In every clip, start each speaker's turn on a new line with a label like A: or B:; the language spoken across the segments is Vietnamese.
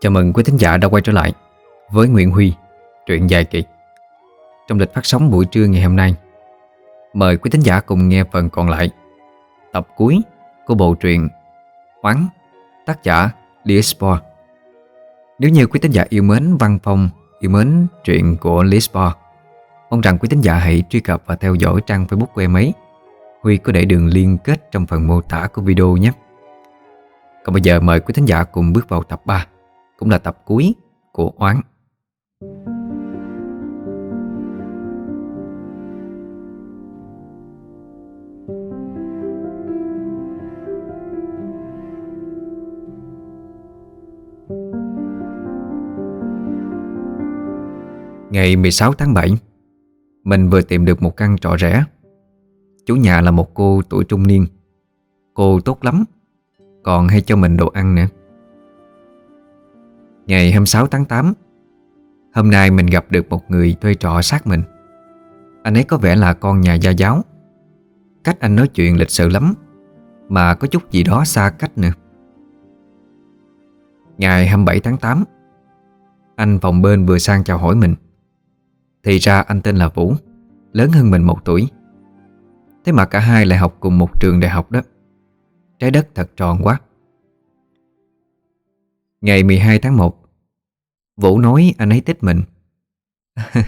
A: Chào mừng quý thính giả đã quay trở lại với Nguyễn Huy, truyện dài kỳ. Trong lịch phát sóng buổi trưa ngày hôm nay, mời quý thính giả cùng nghe phần còn lại, tập cuối của bộ truyện Oán, tác giả Lisboa Nếu như quý thính giả yêu mến văn phong, yêu mến truyện của Lisboa mong rằng quý thính giả hãy truy cập và theo dõi trang Facebook của em ấy. Huy có để đường liên kết trong phần mô tả của video nhé. Còn bây giờ mời quý thính giả cùng bước vào tập 3 cũng là tập cuối của Oán. Ngày 16 tháng 7 Mình vừa tìm được một căn trọ rẻ. Chủ nhà là một cô tuổi trung niên. Cô tốt lắm, còn hay cho mình đồ ăn nữa. Ngày 26 tháng 8 Hôm nay mình gặp được một người thuê trọ sát mình. Anh ấy có vẻ là con nhà gia giáo. Cách anh nói chuyện lịch sự lắm, Mà có chút gì đó xa cách nữa. Ngày 27 tháng 8 Anh phòng bên vừa sang chào hỏi mình. Thì ra anh tên là Vũ, Lớn hơn mình một tuổi. Thế mà cả hai lại học cùng một trường đại học đó. Trái đất thật tròn quá. Ngày 12 tháng 1 Vũ nói anh ấy thích mình.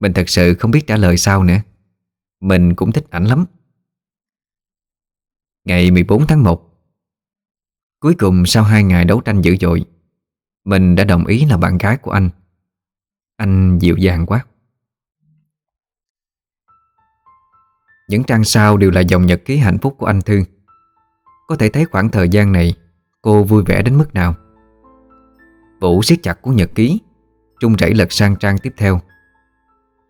A: Mình thật sự không biết trả lời sao nữa. Mình cũng thích ảnh lắm. Ngày 14 tháng 1 Cuối cùng sau hai ngày đấu tranh dữ dội, Mình đã đồng ý là bạn gái của anh. Anh dịu dàng quá. Những trang sau đều là dòng nhật ký hạnh phúc của anh Thương có thể thấy khoảng thời gian này, Cô vui vẻ đến mức nào. Vũ siết chặt cuốn nhật ký, Trung rẩy lật sang trang tiếp theo.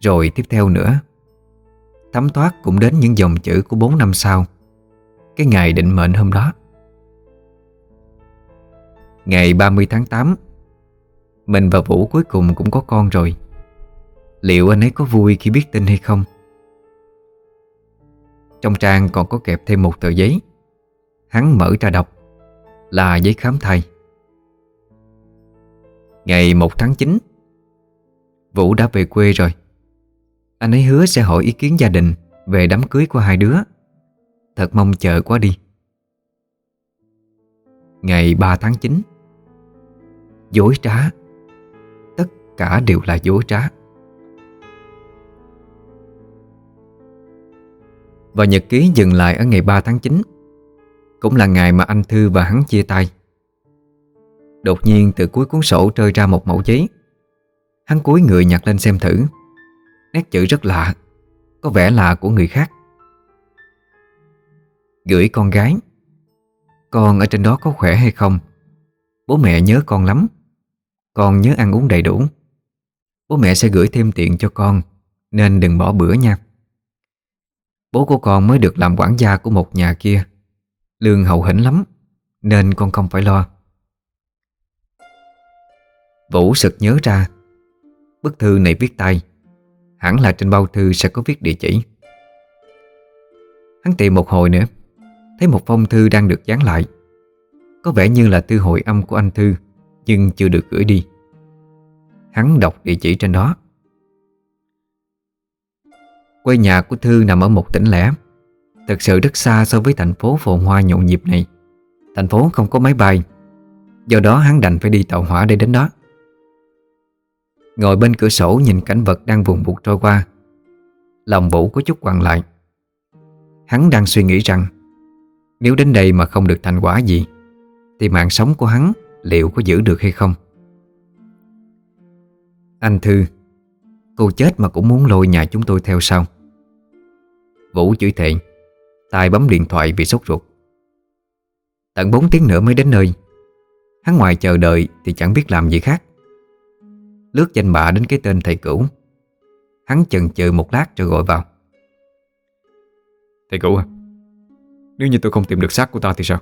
A: Rồi tiếp theo nữa, Thấm thoát cũng đến những dòng chữ của 4 năm sau, Cái ngày định mệnh hôm đó. Ngày 30 tháng 8 Mình và Vũ cuối cùng cũng có con rồi. Liệu anh ấy có vui khi biết tin hay không? Trong trang còn có kẹp thêm một tờ giấy. Hắn mở ra đọc, Là giấy khám thai. Ngày 1 tháng 9 Vũ đã về quê rồi. Anh ấy hứa sẽ hỏi ý kiến gia đình Về đám cưới của hai đứa. Thật mong chờ quá đi. Ngày 3 tháng 9 Dối trá. Tất cả đều là dối trá. Và nhật ký dừng lại ở ngày 3 tháng 9 cũng là ngày mà anh Thư và hắn chia tay. Đột nhiên từ cuối cuốn sổ rơi ra một mẫu giấy. Hắn cúi người nhặt lên xem thử. Nét chữ rất lạ, Có vẻ là của người khác. Gửi con gái. Con ở trên đó có khỏe hay không? Bố mẹ nhớ con lắm. Con nhớ ăn uống đầy đủ. Bố mẹ sẽ gửi thêm tiền cho con, Nên đừng bỏ bữa nha. Bố của con mới được làm quản gia của một nhà kia. Lương hậu hĩnh lắm, Nên con không phải lo. Vũ sực nhớ ra. Bức thư này viết tay Hẳn là trên bao thư sẽ có viết địa chỉ. Hắn tìm một hồi nữa, Thấy một phong thư đang được dán lại. Có vẻ như là thư hội âm của anh Thư, Nhưng chưa được gửi đi. Hắn đọc địa chỉ trên đó. Quê nhà của Thư nằm ở một tỉnh lẻ, Thật sự rất xa so với thành phố phồn hoa nhộn nhịp này. Thành phố không có máy bay, Do đó hắn đành phải đi tàu hỏa để đến đó. Ngồi bên cửa sổ nhìn cảnh vật đang vùng vụt trôi qua. Lòng Vũ có chút quặn lại. Hắn đang suy nghĩ rằng, Nếu đến đây mà không được thành quả gì, Thì mạng sống của hắn liệu có giữ được hay không? Anh Thư, Cô chết mà cũng muốn lôi nhà chúng tôi theo sau. Vũ chửi thệ tay bấm điện thoại vì sốt ruột. Tận 4 tiếng nữa mới đến nơi. Hắn ngoài chờ đợi thì chẳng biết làm gì khác. Lướt danh bạ đến cái tên thầy cửu. Hắn chần chừ một lát rồi gọi vào. Thầy cửu à Nếu như tôi không tìm được xác của ta thì sao?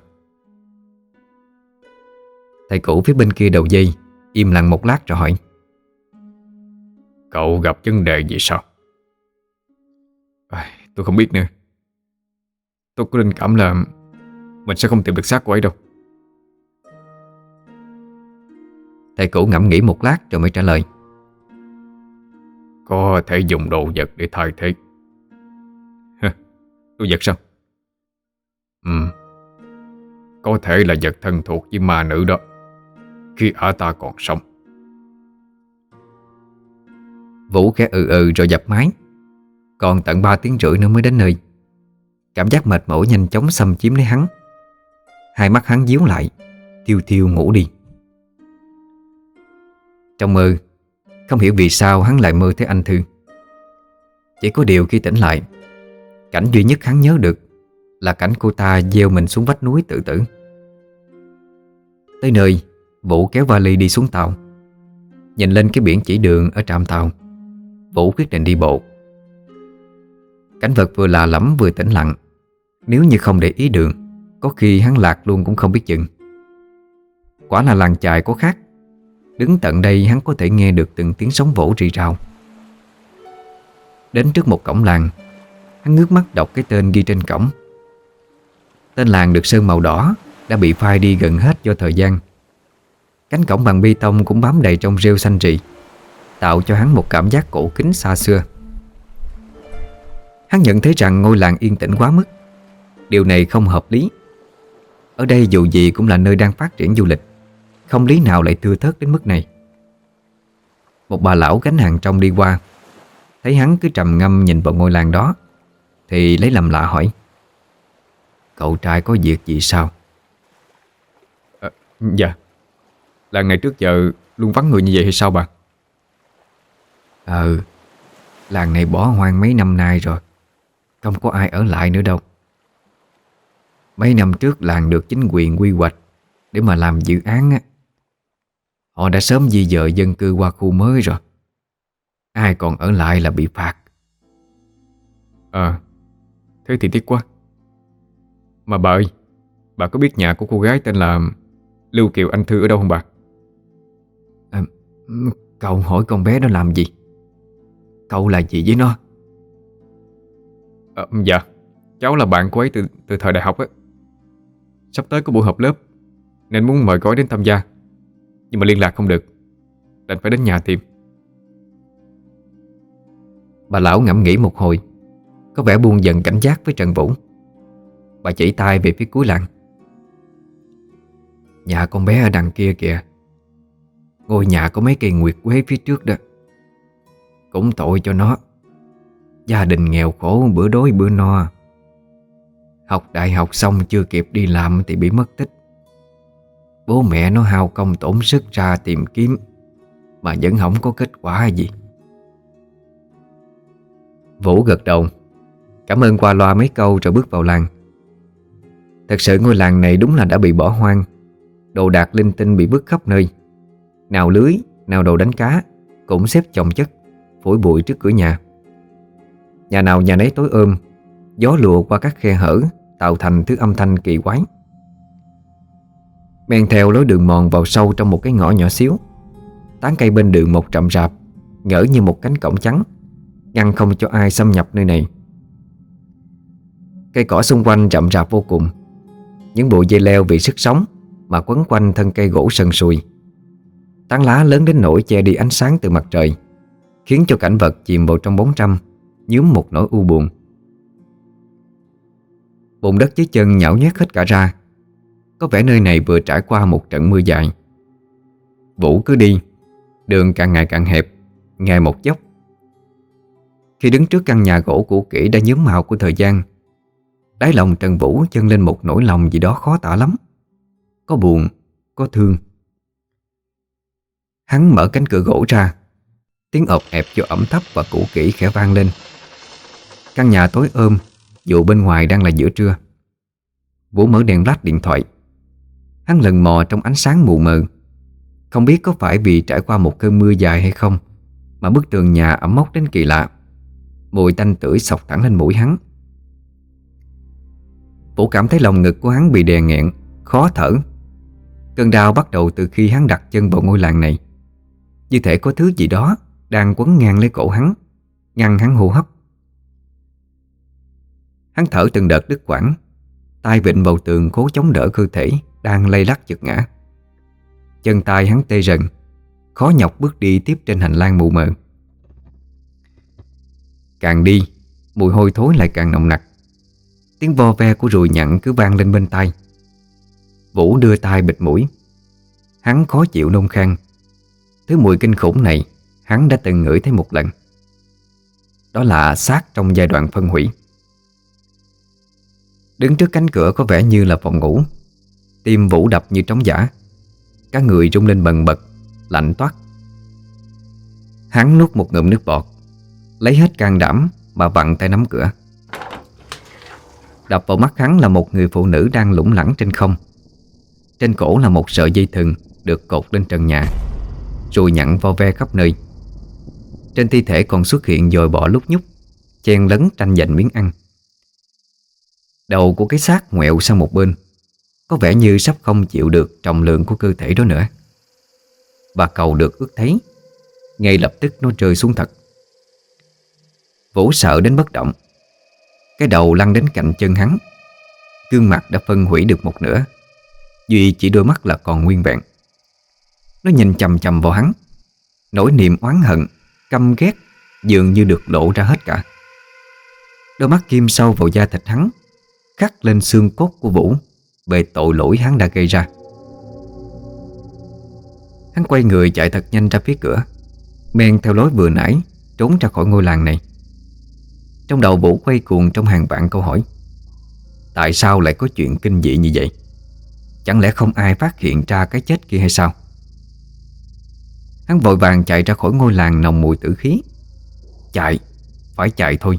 A: Thầy cửu phía bên kia đầu dây Im lặng một lát rồi hỏi.
B: Cậu gặp vấn đề gì sao?
A: À, Tôi không biết nữa. Tôi có linh cảm là Mình sẽ không tìm được xác của ấy đâu Thầy cũ ngẫm nghĩ một lát rồi mới trả lời.
B: Có thể dùng đồ vật để thay thế. Đồ vật sao? Ừ Có thể là vật thân thuộc với ma nữ đó. Khi ả ta còn sống.
A: Vũ khẽ ừ ừ rồi dập máy. Còn tận 3 tiếng rưỡi nữa mới đến nơi. Cảm giác mệt mỏi nhanh chóng xâm chiếm lấy hắn. Hai mắt hắn díu lại Thiêu thiêu ngủ đi trong mơ. Không hiểu vì sao hắn lại mơ thấy anh Thư. Chỉ có điều khi tỉnh lại, Cảnh duy nhất hắn nhớ được Là cảnh cô ta gieo mình xuống vách núi tự tử. Tới nơi, Vũ kéo vali đi xuống tàu. Nhìn lên cái biển chỉ đường ở trạm tàu, Vũ quyết định đi bộ. Cảnh vật vừa lạ lẫm vừa tĩnh lặng. Nếu như không để ý đường, Có khi hắn lạc luôn cũng không biết chừng. Quả là làng chài có khác. Đứng tận đây, hắn có thể nghe được từng tiếng sóng vỗ rì rào. Đến trước một cổng làng, Hắn ngước mắt đọc cái tên ghi trên cổng. Tên làng được sơn màu đỏ, Đã bị phai đi gần hết do thời gian. Cánh cổng bằng bê tông cũng bám đầy trong rêu xanh rì, Tạo cho hắn một cảm giác cổ kính xa xưa. Hắn nhận thấy rằng ngôi làng yên tĩnh quá mức. Điều này không hợp lý. Ở đây dù gì cũng là nơi đang phát triển du lịch. Không lý nào lại thưa thớt đến mức này Một bà lão gánh hàng trong đi qua Thấy hắn cứ trầm ngâm nhìn vào ngôi làng đó Thì lấy làm lạ hỏi Cậu trai có việc gì sao?
B: À, dạ Làng này trước giờ luôn vắng người như vậy hay sao bà?
A: Ừ Làng này bỏ hoang mấy năm nay rồi Không có ai ở lại nữa đâu Mấy năm trước làng được chính quyền quy hoạch Để mà làm dự án á Họ đã sớm di dời dân cư qua khu mới rồi. Ai còn ở lại là bị phạt.
B: À Thế thì tiếc quá. Mà bà ơi Bà có biết nhà của cô gái tên là Lưu Kiều Anh Thư ở đâu không bà?
A: À, Cậu hỏi con bé đó làm gì? Cậu là gì với nó?
B: À, Dạ Cháu là bạn của ấy từ, từ thời đại học á. Sắp tới có buổi họp lớp Nên muốn mời cô ấy đến tham gia nhưng mà liên lạc không được. Đành phải đến nhà tìm.
A: Bà lão ngẫm nghĩ một hồi, Có vẻ buông dần cảnh giác với Trần Vũ. Bà chỉ tay về phía cuối làng. Nhà con bé ở đằng kia kìa. Ngôi nhà có mấy cây nguyệt quế phía trước đó. Cũng tội cho nó. Gia đình nghèo khổ, bữa đói bữa no. Học đại học xong chưa kịp đi làm thì bị mất tích. Bố mẹ nó hao công tổn sức ra tìm kiếm Mà vẫn không có kết quả gì. Vũ gật đầu. Cảm ơn qua loa mấy câu rồi bước vào làng. Thật sự ngôi làng này đúng là đã bị bỏ hoang. Đồ đạc linh tinh bị vứt khắp nơi. Nào lưới, nào đồ đánh cá Cũng xếp chồng chất Phổi bụi trước cửa nhà. Nhà nào nhà nấy tối ôm Gió lùa qua các khe hở Tạo thành thứ âm thanh kỳ quái. Men theo lối đường mòn vào sâu trong một cái ngõ nhỏ xíu. Tán cây bên đường một trầm rạp, Ngỡ như một cánh cổng trắng, Ngăn không cho ai xâm nhập nơi này. Cây cỏ xung quanh rậm rạp vô cùng. Những bụi dây leo vì sức sống Mà quấn quanh thân cây gỗ sần sùi. Tán lá lớn đến nỗi che đi ánh sáng từ mặt trời, Khiến cho cảnh vật chìm vào trong bóng trăm Nhúm một nỗi u buồn. Bụng đất dưới chân nhão nhét hết cả ra. Có vẻ nơi này vừa trải qua một trận mưa dài. Vũ cứ đi Đường càng ngày càng hẹp Ngày một dốc Khi đứng trước căn nhà gỗ cũ kỹ đã nhớm màu của thời gian Đáy lòng Trần Vũ chân lên một nỗi lòng gì đó khó tả lắm. Có buồn, có thương. Hắn mở cánh cửa gỗ ra Tiếng ộp ẹp cho ẩm thấp và cũ kỹ khẽ vang lên. Căn nhà tối ôm Dù bên ngoài đang là giữa trưa. Vũ mở đèn flash điện thoại. Hắn lần mò trong ánh sáng mù mờ. Không biết có phải vì trải qua một cơn mưa dài hay không, Mà bức tường nhà ẩm mốc đến kỳ lạ. Mùi tanh tưởi sọc thẳng lên mũi hắn. Vũ cảm thấy lòng ngực của hắn bị đè nghẹn, Khó thở. Cơn đau bắt đầu từ khi hắn đặt chân vào ngôi làng này. Như thể có thứ gì đó Đang quấn ngang lấy cổ hắn, Ngăn hắn hô hấp. Hắn thở từng đợt đứt quãng, tay vịnh vào tường cố chống đỡ cơ thể. Đang lay lắc giật ngã. Chân tay hắn tê rần, Khó nhọc bước đi tiếp trên hành lang mù mờ. Càng đi, Mùi hôi thối lại càng nồng nặc. Tiếng vo ve của ruồi nhặn cứ vang lên bên tai. Vũ đưa tay bịt mũi. Hắn khó chịu nôn khang Thứ mùi kinh khủng này, Hắn đã từng ngửi thấy một lần. Đó là xác trong giai đoạn phân hủy. Đứng trước cánh cửa có vẻ như là phòng ngủ. Tim Vũ đập như trống giả Các người rung lên bần bật, Lạnh toát. Hắn nuốt một ngụm nước bọt, Lấy hết can đảm Mà vặn tay nắm cửa. Đập vào mắt hắn là một người phụ nữ đang lủng lẳng trên không. Trên cổ là một sợi dây thừng Được cột lên trần nhà Rồi nhặn vo ve khắp nơi. Trên thi thể còn xuất hiện dồi bọ lúc nhúc, Chen lấn tranh giành miếng ăn. Đầu của cái xác ngoẹo sang một bên có vẻ như sắp không chịu được trọng lượng của cơ thể đó nữa. Và cầu được ước thấy. Ngay lập tức nó rơi xuống thật. Vũ sợ đến bất động. Cái đầu lăn đến cạnh chân hắn. Gương mặt đã phân hủy được một nửa. Duy chỉ đôi mắt là còn nguyên vẹn. Nó nhìn chầm chầm vào hắn. Nỗi niềm oán hận, Căm ghét Dường như được lộ ra hết cả. Đôi mắt kim sâu vào da thịt hắn, Khắc lên xương cốt của Vũ. Về tội lỗi hắn đã gây ra. Hắn quay người chạy thật nhanh ra phía cửa Men theo lối vừa nãy Trốn ra khỏi ngôi làng này. Trong đầu Vũ quay cuồng trong hàng vạn câu hỏi, Tại sao lại có chuyện kinh dị như vậy? Chẳng lẽ không ai phát hiện ra cái chết kia hay sao? Hắn vội vàng chạy ra khỏi ngôi làng nồng mùi tử khí. Chạy, Phải chạy thôi.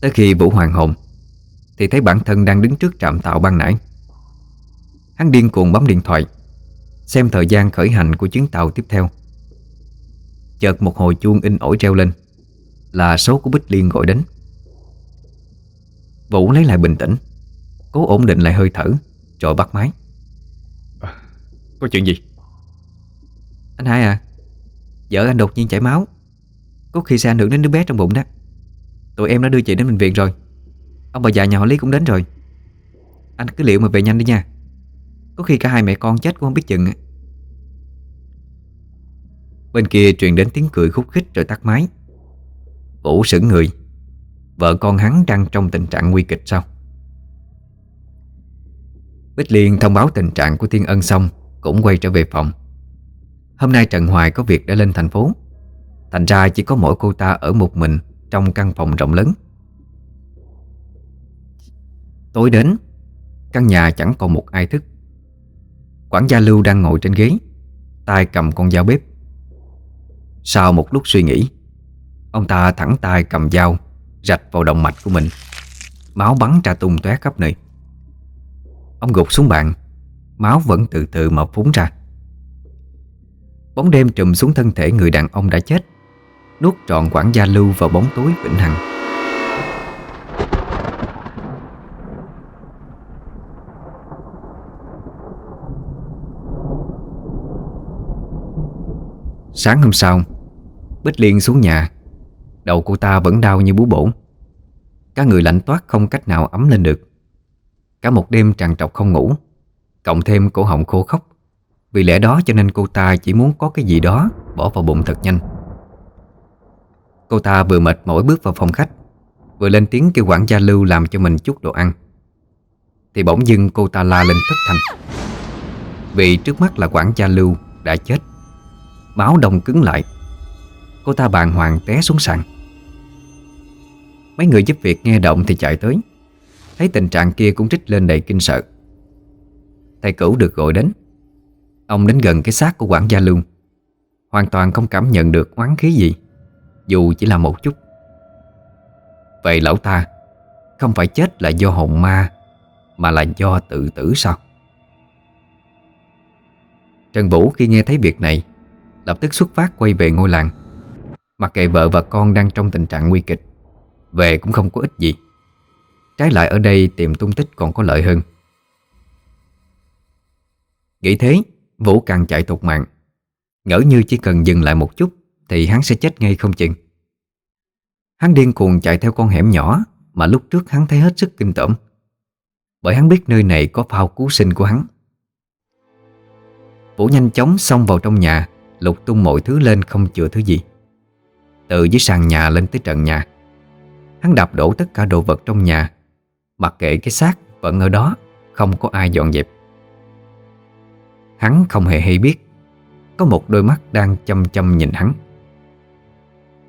A: Tới khi Vũ hoàng hồn thì thấy bản thân đang đứng trước trạm tạo ban nãy. Hắn điên cuồng bấm điện thoại Xem thời gian khởi hành của chuyến tàu tiếp theo. Chợt một hồi chuông in ỏi treo lên Là số của Bích Liên gọi đến. Vũ lấy lại bình tĩnh Cố ổn định lại hơi thở Rồi bắt máy.
B: À, Có chuyện gì?
A: Anh hai à Vợ anh đột nhiên chảy máu. Có khi sẽ ảnh hưởng đến đứa bé trong bụng đó. Tụi em đã đưa chị đến bệnh viện rồi Ông bà già nhà họ Lý cũng đến rồi. Anh cứ liệu mà về nhanh đi nha. Có khi cả hai mẹ con chết cũng không biết chừng Bên kia truyền đến tiếng cười khúc khích rồi tắt máy. Vũ sững người. Vợ con hắn đang trong tình trạng nguy kịch sao? Bích Liên thông báo tình trạng của Thiên Ân xong, Cũng quay trở về phòng. Hôm nay Trần Hoài có việc đã lên thành phố. Thành ra chỉ có mỗi cô ta ở một mình Trong căn phòng rộng lớn. Tối đến, Căn nhà chẳng còn một ai thức. Quản gia Lưu đang ngồi trên ghế, tay cầm con dao bếp. Sau một lúc suy nghĩ, Ông ta thẳng tay cầm dao, Rạch vào động mạch của mình. Máu bắn ra tung tóe khắp nơi. Ông gục xuống bàn, Máu vẫn từ từ mà phúng ra. Bóng đêm trùm xuống thân thể người đàn ông đã chết, Nuốt trọn quản gia lưu vào bóng tối vĩnh hằng. Sáng hôm sau, Bích Liên xuống nhà. Đầu cô ta vẫn đau như bú bổ. Cả người lạnh toát không cách nào ấm lên được. Cả một đêm tràn trọc không ngủ, Cộng thêm cổ họng khô khóc Vì lẽ đó cho nên cô ta chỉ muốn có cái gì đó Bỏ vào bụng thật nhanh. Cô ta vừa mệt mỏi bước vào phòng khách, Vừa lên tiếng kêu quản gia Lưu làm cho mình chút đồ ăn. Thì bỗng dưng cô ta la lên thất thanh. Vì trước mắt là quản gia Lưu đã chết báo đồng cứng lại. Cô ta bàng hoàng té xuống sàn. Mấy người giúp việc nghe động thì chạy tới. Thấy tình trạng kia cũng trích lên đầy kinh sợ. Thầy cửu được gọi đến. Ông đến gần cái xác của quản gia Lưu. Hoàn toàn không cảm nhận được oán khí gì, Dù chỉ là một chút. Vậy lão ta, Không phải chết là do hồn ma, Mà là do tự tử sao? Trần Vũ khi nghe thấy việc này Lập tức xuất phát quay về ngôi làng. Mặc kệ vợ và con đang trong tình trạng nguy kịch, Về cũng không có ích gì. Trái lại ở đây tìm tung tích còn có lợi hơn. Nghĩ thế, Vũ càng chạy thục mạng. Ngỡ như chỉ cần dừng lại một chút, Thì hắn sẽ chết ngay không chừng. Hắn điên cuồng chạy theo con hẻm nhỏ Mà lúc trước hắn thấy hết sức kinh tởm. Bởi hắn biết nơi này có phao cứu sinh của hắn. Vũ nhanh chóng xông vào trong nhà Lục tung mọi thứ lên không chừa thứ gì. Từ dưới sàn nhà lên tới trần nhà, Hắn đạp đổ tất cả đồ vật trong nhà, Mặc kệ cái xác vẫn ở đó, Không có ai dọn dẹp. Hắn không hề hay biết, Có một đôi mắt đang chăm chăm nhìn hắn.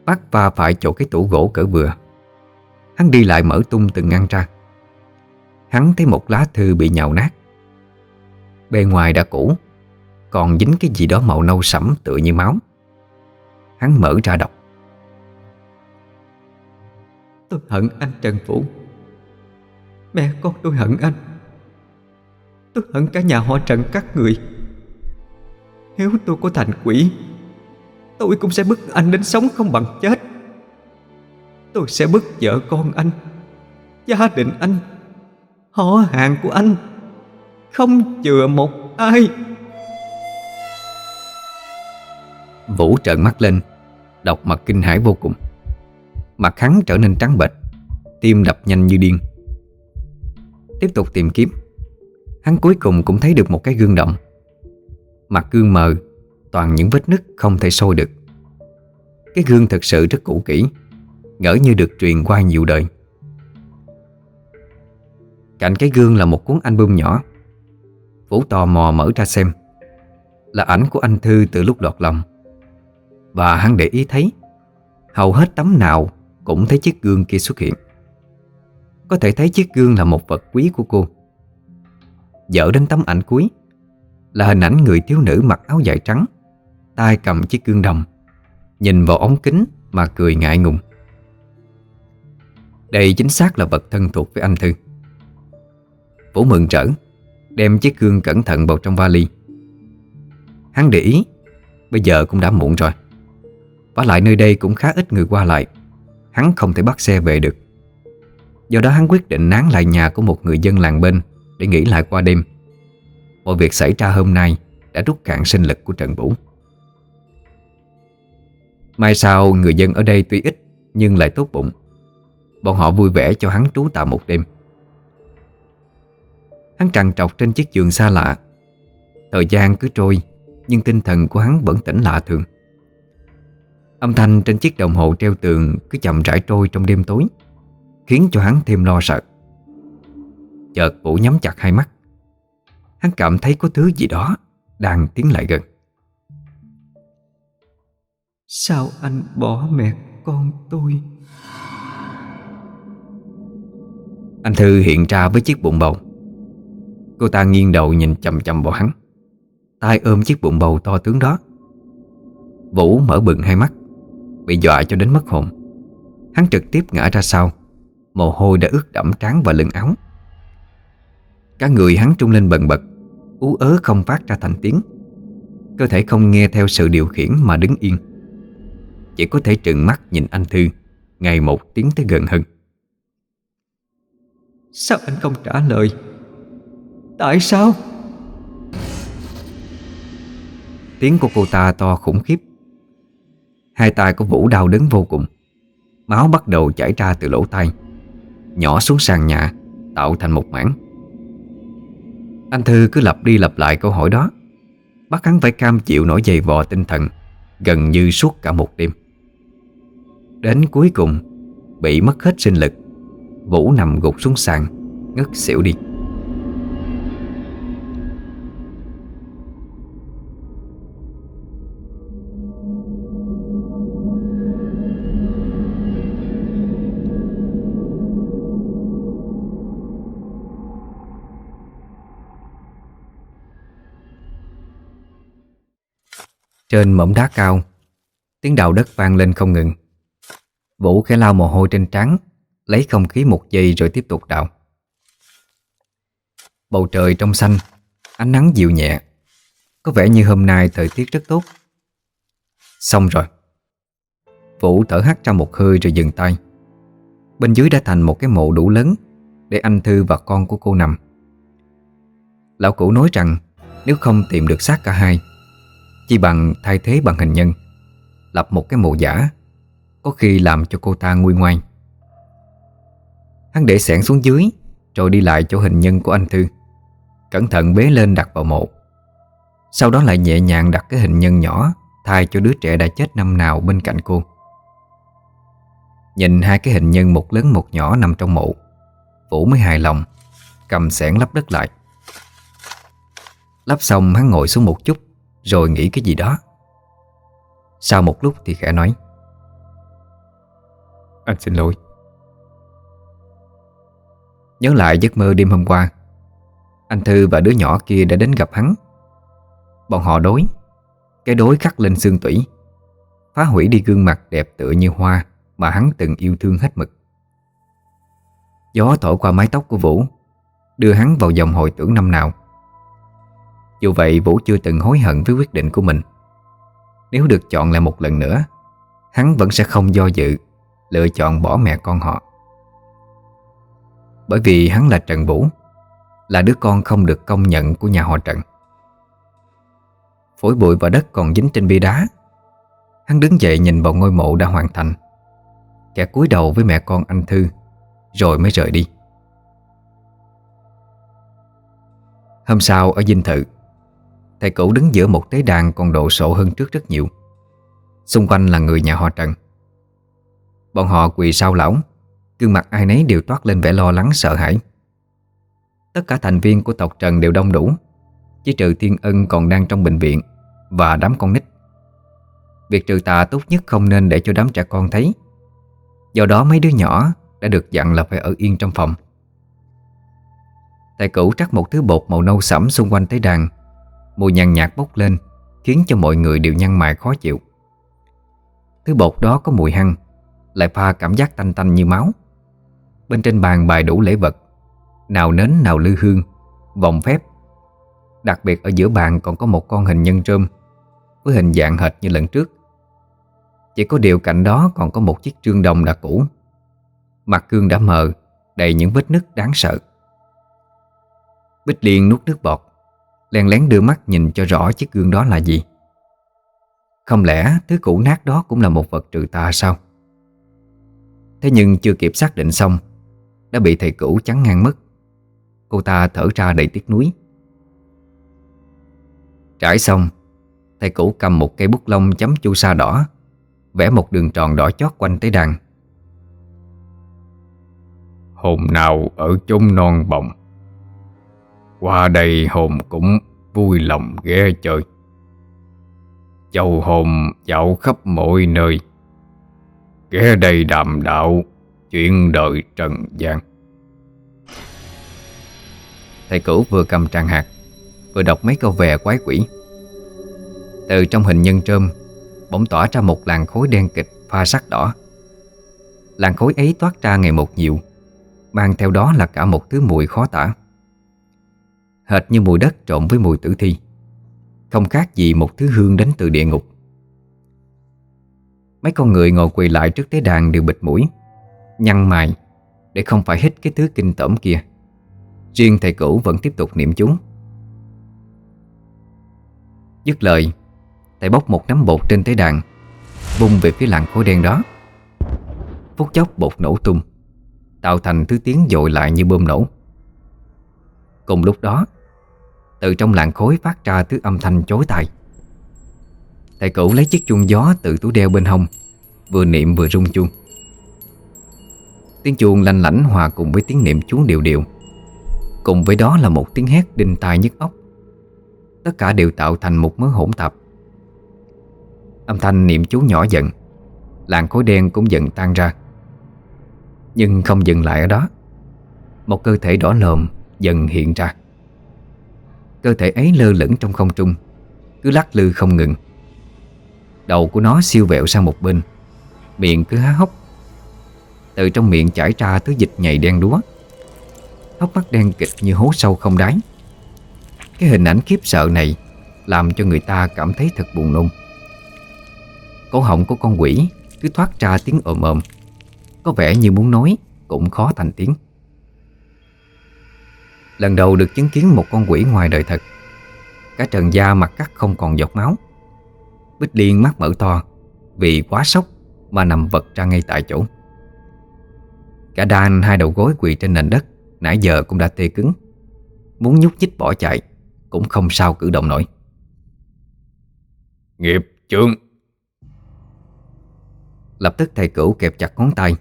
A: Bắt va phải chỗ cái tủ gỗ cỡ vừa, Hắn đi lại mở tung từng ngăn ra. Hắn thấy một lá thư bị nhào nát. Bề ngoài đã cũ còn dính cái gì đó màu nâu sẫm tựa như máu. Hắn mở ra đọc.
C: Tôi hận anh Trần Vũ. Mẹ con tôi hận anh. Tôi hận cả nhà họ Trần, các người. Nếu tôi có thành quỷ, Tôi cũng sẽ bức anh đến sống không bằng chết. Tôi sẽ bức vợ con anh, Gia đình anh, Họ hàng của anh, Không chừa một ai.
A: Vũ trợn mắt lên, Đọc mặt kinh hãi vô cùng. Mặt hắn trở nên trắng bệch, Tim đập nhanh như điên. Tiếp tục tìm kiếm, Hắn cuối cùng cũng thấy được một cái gương động. Mặt gương mờ, Toàn những vết nứt không thể sôi được. Cái gương thật sự rất cũ kỹ, Ngỡ như được truyền qua nhiều đời. Cạnh cái gương là một cuốn album nhỏ. Vũ tò mò mở ra xem. Là ảnh của anh Thư từ lúc lọt lòng. Và hắn để ý thấy, Hầu hết tấm nào cũng thấy chiếc gương kia xuất hiện. Có thể thấy chiếc gương là một vật quý của cô. Dở đến tấm ảnh cuối, Là hình ảnh người thiếu nữ mặc áo dài trắng, tay cầm chiếc gương đồng, Nhìn vào ống kính mà cười ngại ngùng. Đây chính xác là vật thân thuộc với anh Thư. Vũ mừng rỡ Đem chiếc gương cẩn thận vào trong vali. Hắn để ý, Bây giờ cũng đã muộn rồi. Và lại nơi đây cũng khá ít người qua lại. Hắn không thể bắt xe về được. Do đó hắn quyết định nán lại nhà của một người dân làng bên Để nghỉ lại qua đêm. Mọi việc xảy ra hôm nay Đã rút cạn sinh lực của Trần Vũ. Mai sau, người dân ở đây tuy ít Nhưng lại tốt bụng. Bọn họ vui vẻ cho hắn trú tạm một đêm. Hắn trằn trọc trên chiếc giường xa lạ. Thời gian cứ trôi Nhưng tinh thần của hắn vẫn tỉnh lạ thường. Âm thanh trên chiếc đồng hồ treo tường Cứ chậm rãi trôi trong đêm tối Khiến cho hắn thêm lo sợ. Chợt Vũ nhắm chặt hai mắt. Hắn cảm thấy có thứ gì đó Đang tiến lại gần.
C: Sao anh bỏ mẹ con tôi?
A: Anh Thư hiện ra với chiếc bụng bầu. Cô ta nghiêng đầu nhìn chầm chầm vào hắn. Tay ôm chiếc bụng bầu to tướng đó. Vũ mở bừng hai mắt Bị dọa cho đến mất hồn. Hắn trực tiếp ngã ra sau Mồ hôi đã ướt đẫm trán và lưng áo. Cả người hắn trung lên bần bật Ú ớ không phát ra thành tiếng. Cơ thể không nghe theo sự điều khiển mà đứng yên. Chỉ có thể trừng mắt nhìn anh Thư Ngày một tiến tới gần hơn.
C: Sao anh không trả lời? Tại sao?
A: Tiếng của cô ta to khủng khiếp Hai tay của Vũ đau đớn vô cùng. Máu bắt đầu chảy ra từ lỗ tai. Nhỏ xuống sàn nhà, Tạo thành một mảng. Anh Thư cứ lặp đi lặp lại câu hỏi đó. Bắt hắn phải cam chịu nỗi dày vò tinh thần, Gần như suốt cả một đêm. Đến cuối cùng, Bị mất hết sinh lực, Vũ nằm gục xuống sàn, Ngất xỉu đi. Trên mỏm đá cao. Tiếng đào đất vang lên không ngừng. Vũ khẽ lau mồ hôi trên trán, Lấy không khí một giây rồi tiếp tục đào. Bầu trời trong xanh, Ánh nắng dịu nhẹ. Có vẻ như hôm nay thời tiết rất tốt. Xong rồi. Vũ thở hắt ra một hơi rồi dừng tay. Bên dưới đã thành một cái mộ đủ lớn Để anh Thư và con của cô nằm. Lão cũ nói rằng Nếu không tìm được xác cả hai chỉ bằng thay thế bằng hình nhân, Lập một cái mộ giả, Có khi làm cho cô ta nguôi ngoai. Hắn để sẻn xuống dưới, Rồi đi lại chỗ hình nhân của anh Thư. Cẩn thận bế lên đặt vào mộ. Sau đó lại nhẹ nhàng đặt cái hình nhân nhỏ, Thay cho đứa trẻ đã chết năm nào bên cạnh cô. Nhìn hai cái hình nhân một lớn một nhỏ nằm trong mộ, Vũ mới hài lòng, Cầm sẻn lắp đất lại. Lắp xong hắn ngồi xuống một chút rồi nghĩ cái gì đó. Sau một lúc thì khẽ nói,
B: Anh xin lỗi.
A: Nhớ lại giấc mơ đêm hôm qua, Anh Thư và đứa nhỏ kia đã đến gặp hắn. Bọn họ đối, Cái đối khắc lên xương tủy, Phá hủy đi gương mặt đẹp tựa như hoa Mà hắn từng yêu thương hết mực. Gió thổi qua mái tóc của Vũ, Đưa hắn vào dòng hồi tưởng năm nào. Dù vậy, Vũ chưa từng hối hận với quyết định của mình. Nếu được chọn lại một lần nữa, Hắn vẫn sẽ không do dự, Lựa chọn bỏ mẹ con họ. Bởi vì hắn là Trần Vũ, Là đứa con không được công nhận của nhà họ Trần. Phổi bụi và đất còn dính trên bia đá, Hắn đứng dậy nhìn vào ngôi mộ đã hoàn thành. Kẻ cúi đầu với mẹ con anh Thư, Rồi mới rời đi. Hôm sau ở dinh thự Thầy cũ đứng giữa một tế đàn còn độ sộ hơn trước rất nhiều. Xung quanh là người nhà họ Trần. Bọn họ quỳ sau lão. Gương mặt ai nấy đều toát lên vẻ lo lắng, sợ hãi. Tất cả thành viên của tộc Trần đều đông đủ. Chỉ trừ Thiên Ân còn đang trong bệnh viện Và đám con nít. Việc trừ tà tốt nhất không nên để cho đám trẻ con thấy. Do đó mấy đứa nhỏ đã được dặn là phải ở yên trong phòng. Thầy cũ trắc một thứ bột màu nâu sẫm xung quanh tế đàn. Mùi nhàn nhạt bốc lên, Khiến cho mọi người đều nhăn mày khó chịu. Thứ bột đó có mùi hăng, Lại pha cảm giác tanh tanh như máu. Bên trên bàn bài đủ lễ vật, Nào nến nào lư hương, Vòng phép. Đặc biệt ở giữa bàn còn có một con hình nhân trơm, Với hình dạng hệt như lần trước. Chỉ có điều cạnh đó còn có một chiếc trương đồng đã cũ. Mặt gương đã mờ, Đầy những vết nứt đáng sợ. Bích Liên nuốt nước bọt. Lèn lén đưa mắt nhìn cho rõ chiếc gương đó là gì. Không lẽ thứ cũ nát đó cũng là một vật trừ tà sao? Thế nhưng chưa kịp xác định xong, Đã bị thầy cũ chắn ngang mất. Cô ta thở ra đầy tiếc nuối. Trải xong, Thầy cũ cầm một cây bút lông chấm chu sa đỏ, Vẽ một đường tròn đỏ chót quanh tế đàn.
B: Hồn nào ở chốn non bồng? Qua đây hồn cũng vui lòng ghé chơi. Châu hồn dạo khắp mọi nơi. Ghé đây đàm đạo, Chuyện đời trần gian.
A: Thầy cửu vừa cầm tràng hạt, Vừa đọc mấy câu về quái quỷ. Từ trong hình nhân trơm, Bỗng tỏa ra một làn khối đen kịch Pha sắc đỏ. Làn khối ấy toát ra ngày một nhiều, Mang theo đó là cả một thứ mùi khó tả. Hệt như mùi đất trộn với mùi tử thi. Không khác gì một thứ hương đến từ địa ngục. Mấy con người ngồi quỳ lại trước tế đàn đều bịt mũi, Nhăn mày Để không phải hít cái thứ kinh tởm kia. Riêng thầy cửu vẫn tiếp tục niệm chú Dứt lời, Thầy bốc một nắm bột trên tế đàn, Vung về phía làn khối đen đó. Phút chốc bột nổ tung, Tạo thành thứ tiếng dội lại như bơm nổ. Cùng lúc đó từ trong làng khối phát ra thứ âm thanh chối tai. Thầy cửu lấy chiếc chuông gió từ túi đeo bên hông, Vừa niệm vừa rung chuông. Tiếng chuông lanh lảnh hòa cùng với tiếng niệm chú điều điều Cùng với đó là một tiếng hét đinh tai nhức óc. Tất cả đều tạo thành một mớ hỗn tạp. Âm thanh niệm chú nhỏ dần, làng khối đen cũng dần tan ra. Nhưng không dừng lại ở đó. Một cơ thể đỏ lồm dần hiện ra. Cơ thể ấy lơ lửng trong không trung, Cứ lắc lư không ngừng. Đầu của nó siêu vẹo sang một bên, Miệng cứ há hốc. Từ trong miệng chảy ra thứ dịch nhầy đen đúa. Hốc mắt đen kịch như hố sâu không đáy. Cái hình ảnh khiếp sợ này Làm cho người ta cảm thấy thật buồn nôn. Cổ họng của con quỷ Cứ thoát ra tiếng ồm ồm. Có vẻ như muốn nói Cũng khó thành tiếng. Lần đầu được chứng kiến một con quỷ ngoài đời thật. Cả trần da mặt cắt không còn giọt máu. Bích Liên mắt mở to Vì quá sốc Mà nằm vật ra ngay tại chỗ. Cả đàn hai đầu gối quỳ trên nền đất Nãy giờ cũng đã tê cứng. Muốn nhúc nhích bỏ chạy Cũng không sao cử động nổi.
B: Nghiệp chướng.
A: Lập tức thầy cửu kẹp chặt ngón tay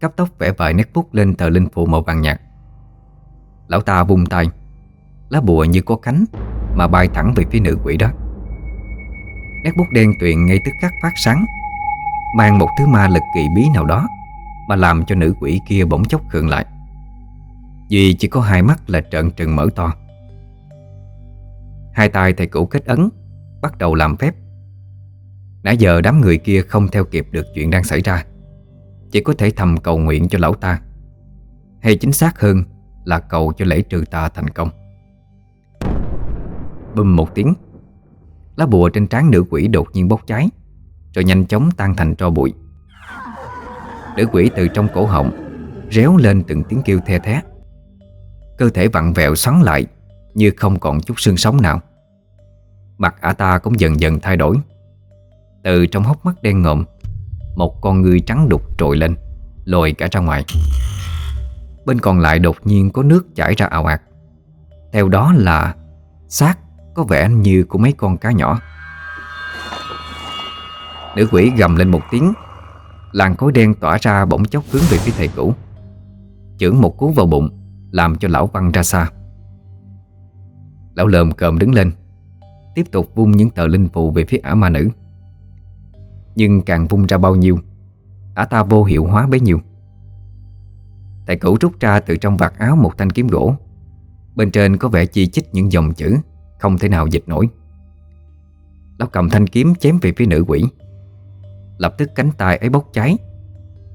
A: Cấp tốc vẽ vài nét bút lên tờ linh phù màu vàng nhạt Lão ta vung tay. Lá bùa như có cánh Mà bay thẳng về phía nữ quỷ đó. Nét bút đen tuyền ngay tức khắc phát sáng, Mang một thứ ma lực kỳ bí nào đó Mà làm cho nữ quỷ kia bỗng chốc khựng lại. Vì chỉ có hai mắt là trợn trừng mở to. Hai tay thầy cũ kết ấn, Bắt đầu làm phép. Nãy giờ đám người kia không theo kịp được chuyện đang xảy ra, Chỉ có thể thầm cầu nguyện cho lão ta. Hay chính xác hơn là cầu cho lễ trừ tà thành công. Bùm một tiếng, Lá bùa trên trán nữ quỷ đột nhiên bốc cháy, Rồi nhanh chóng tan thành tro bụi. Nữ quỷ từ trong cổ họng Réo lên từng tiếng kêu the thé. Cơ thể vặn vẹo xoắn lại Như không còn chút xương sống nào. Mặt ả ta cũng dần dần thay đổi. Từ trong hốc mắt đen ngộm Một con người trắng đục trồi lên, Lồi cả ra ngoài. Bên còn lại đột nhiên có nước chảy ra ào ạt. Theo đó là xác có vẻ như của mấy con cá nhỏ. Nữ quỷ gầm lên một tiếng. Làn khối đen tỏa ra bỗng chốc hướng về phía thầy cũ. Chưởng một cú vào bụng, Làm cho lão văng ra xa. Lão lờm cơm đứng lên, Tiếp tục vung những tờ linh phù về phía ả ma nữ. Nhưng càng vung ra bao nhiêu, Ả ta vô hiệu hóa bấy nhiêu. Tài cửu rút ra từ trong vạt áo một thanh kiếm gỗ. Bên trên có vẻ chi chích những dòng chữ, Không thể nào dịch nổi. Lão cầm thanh kiếm chém về phía nữ quỷ. Lập tức cánh tay ấy bốc cháy,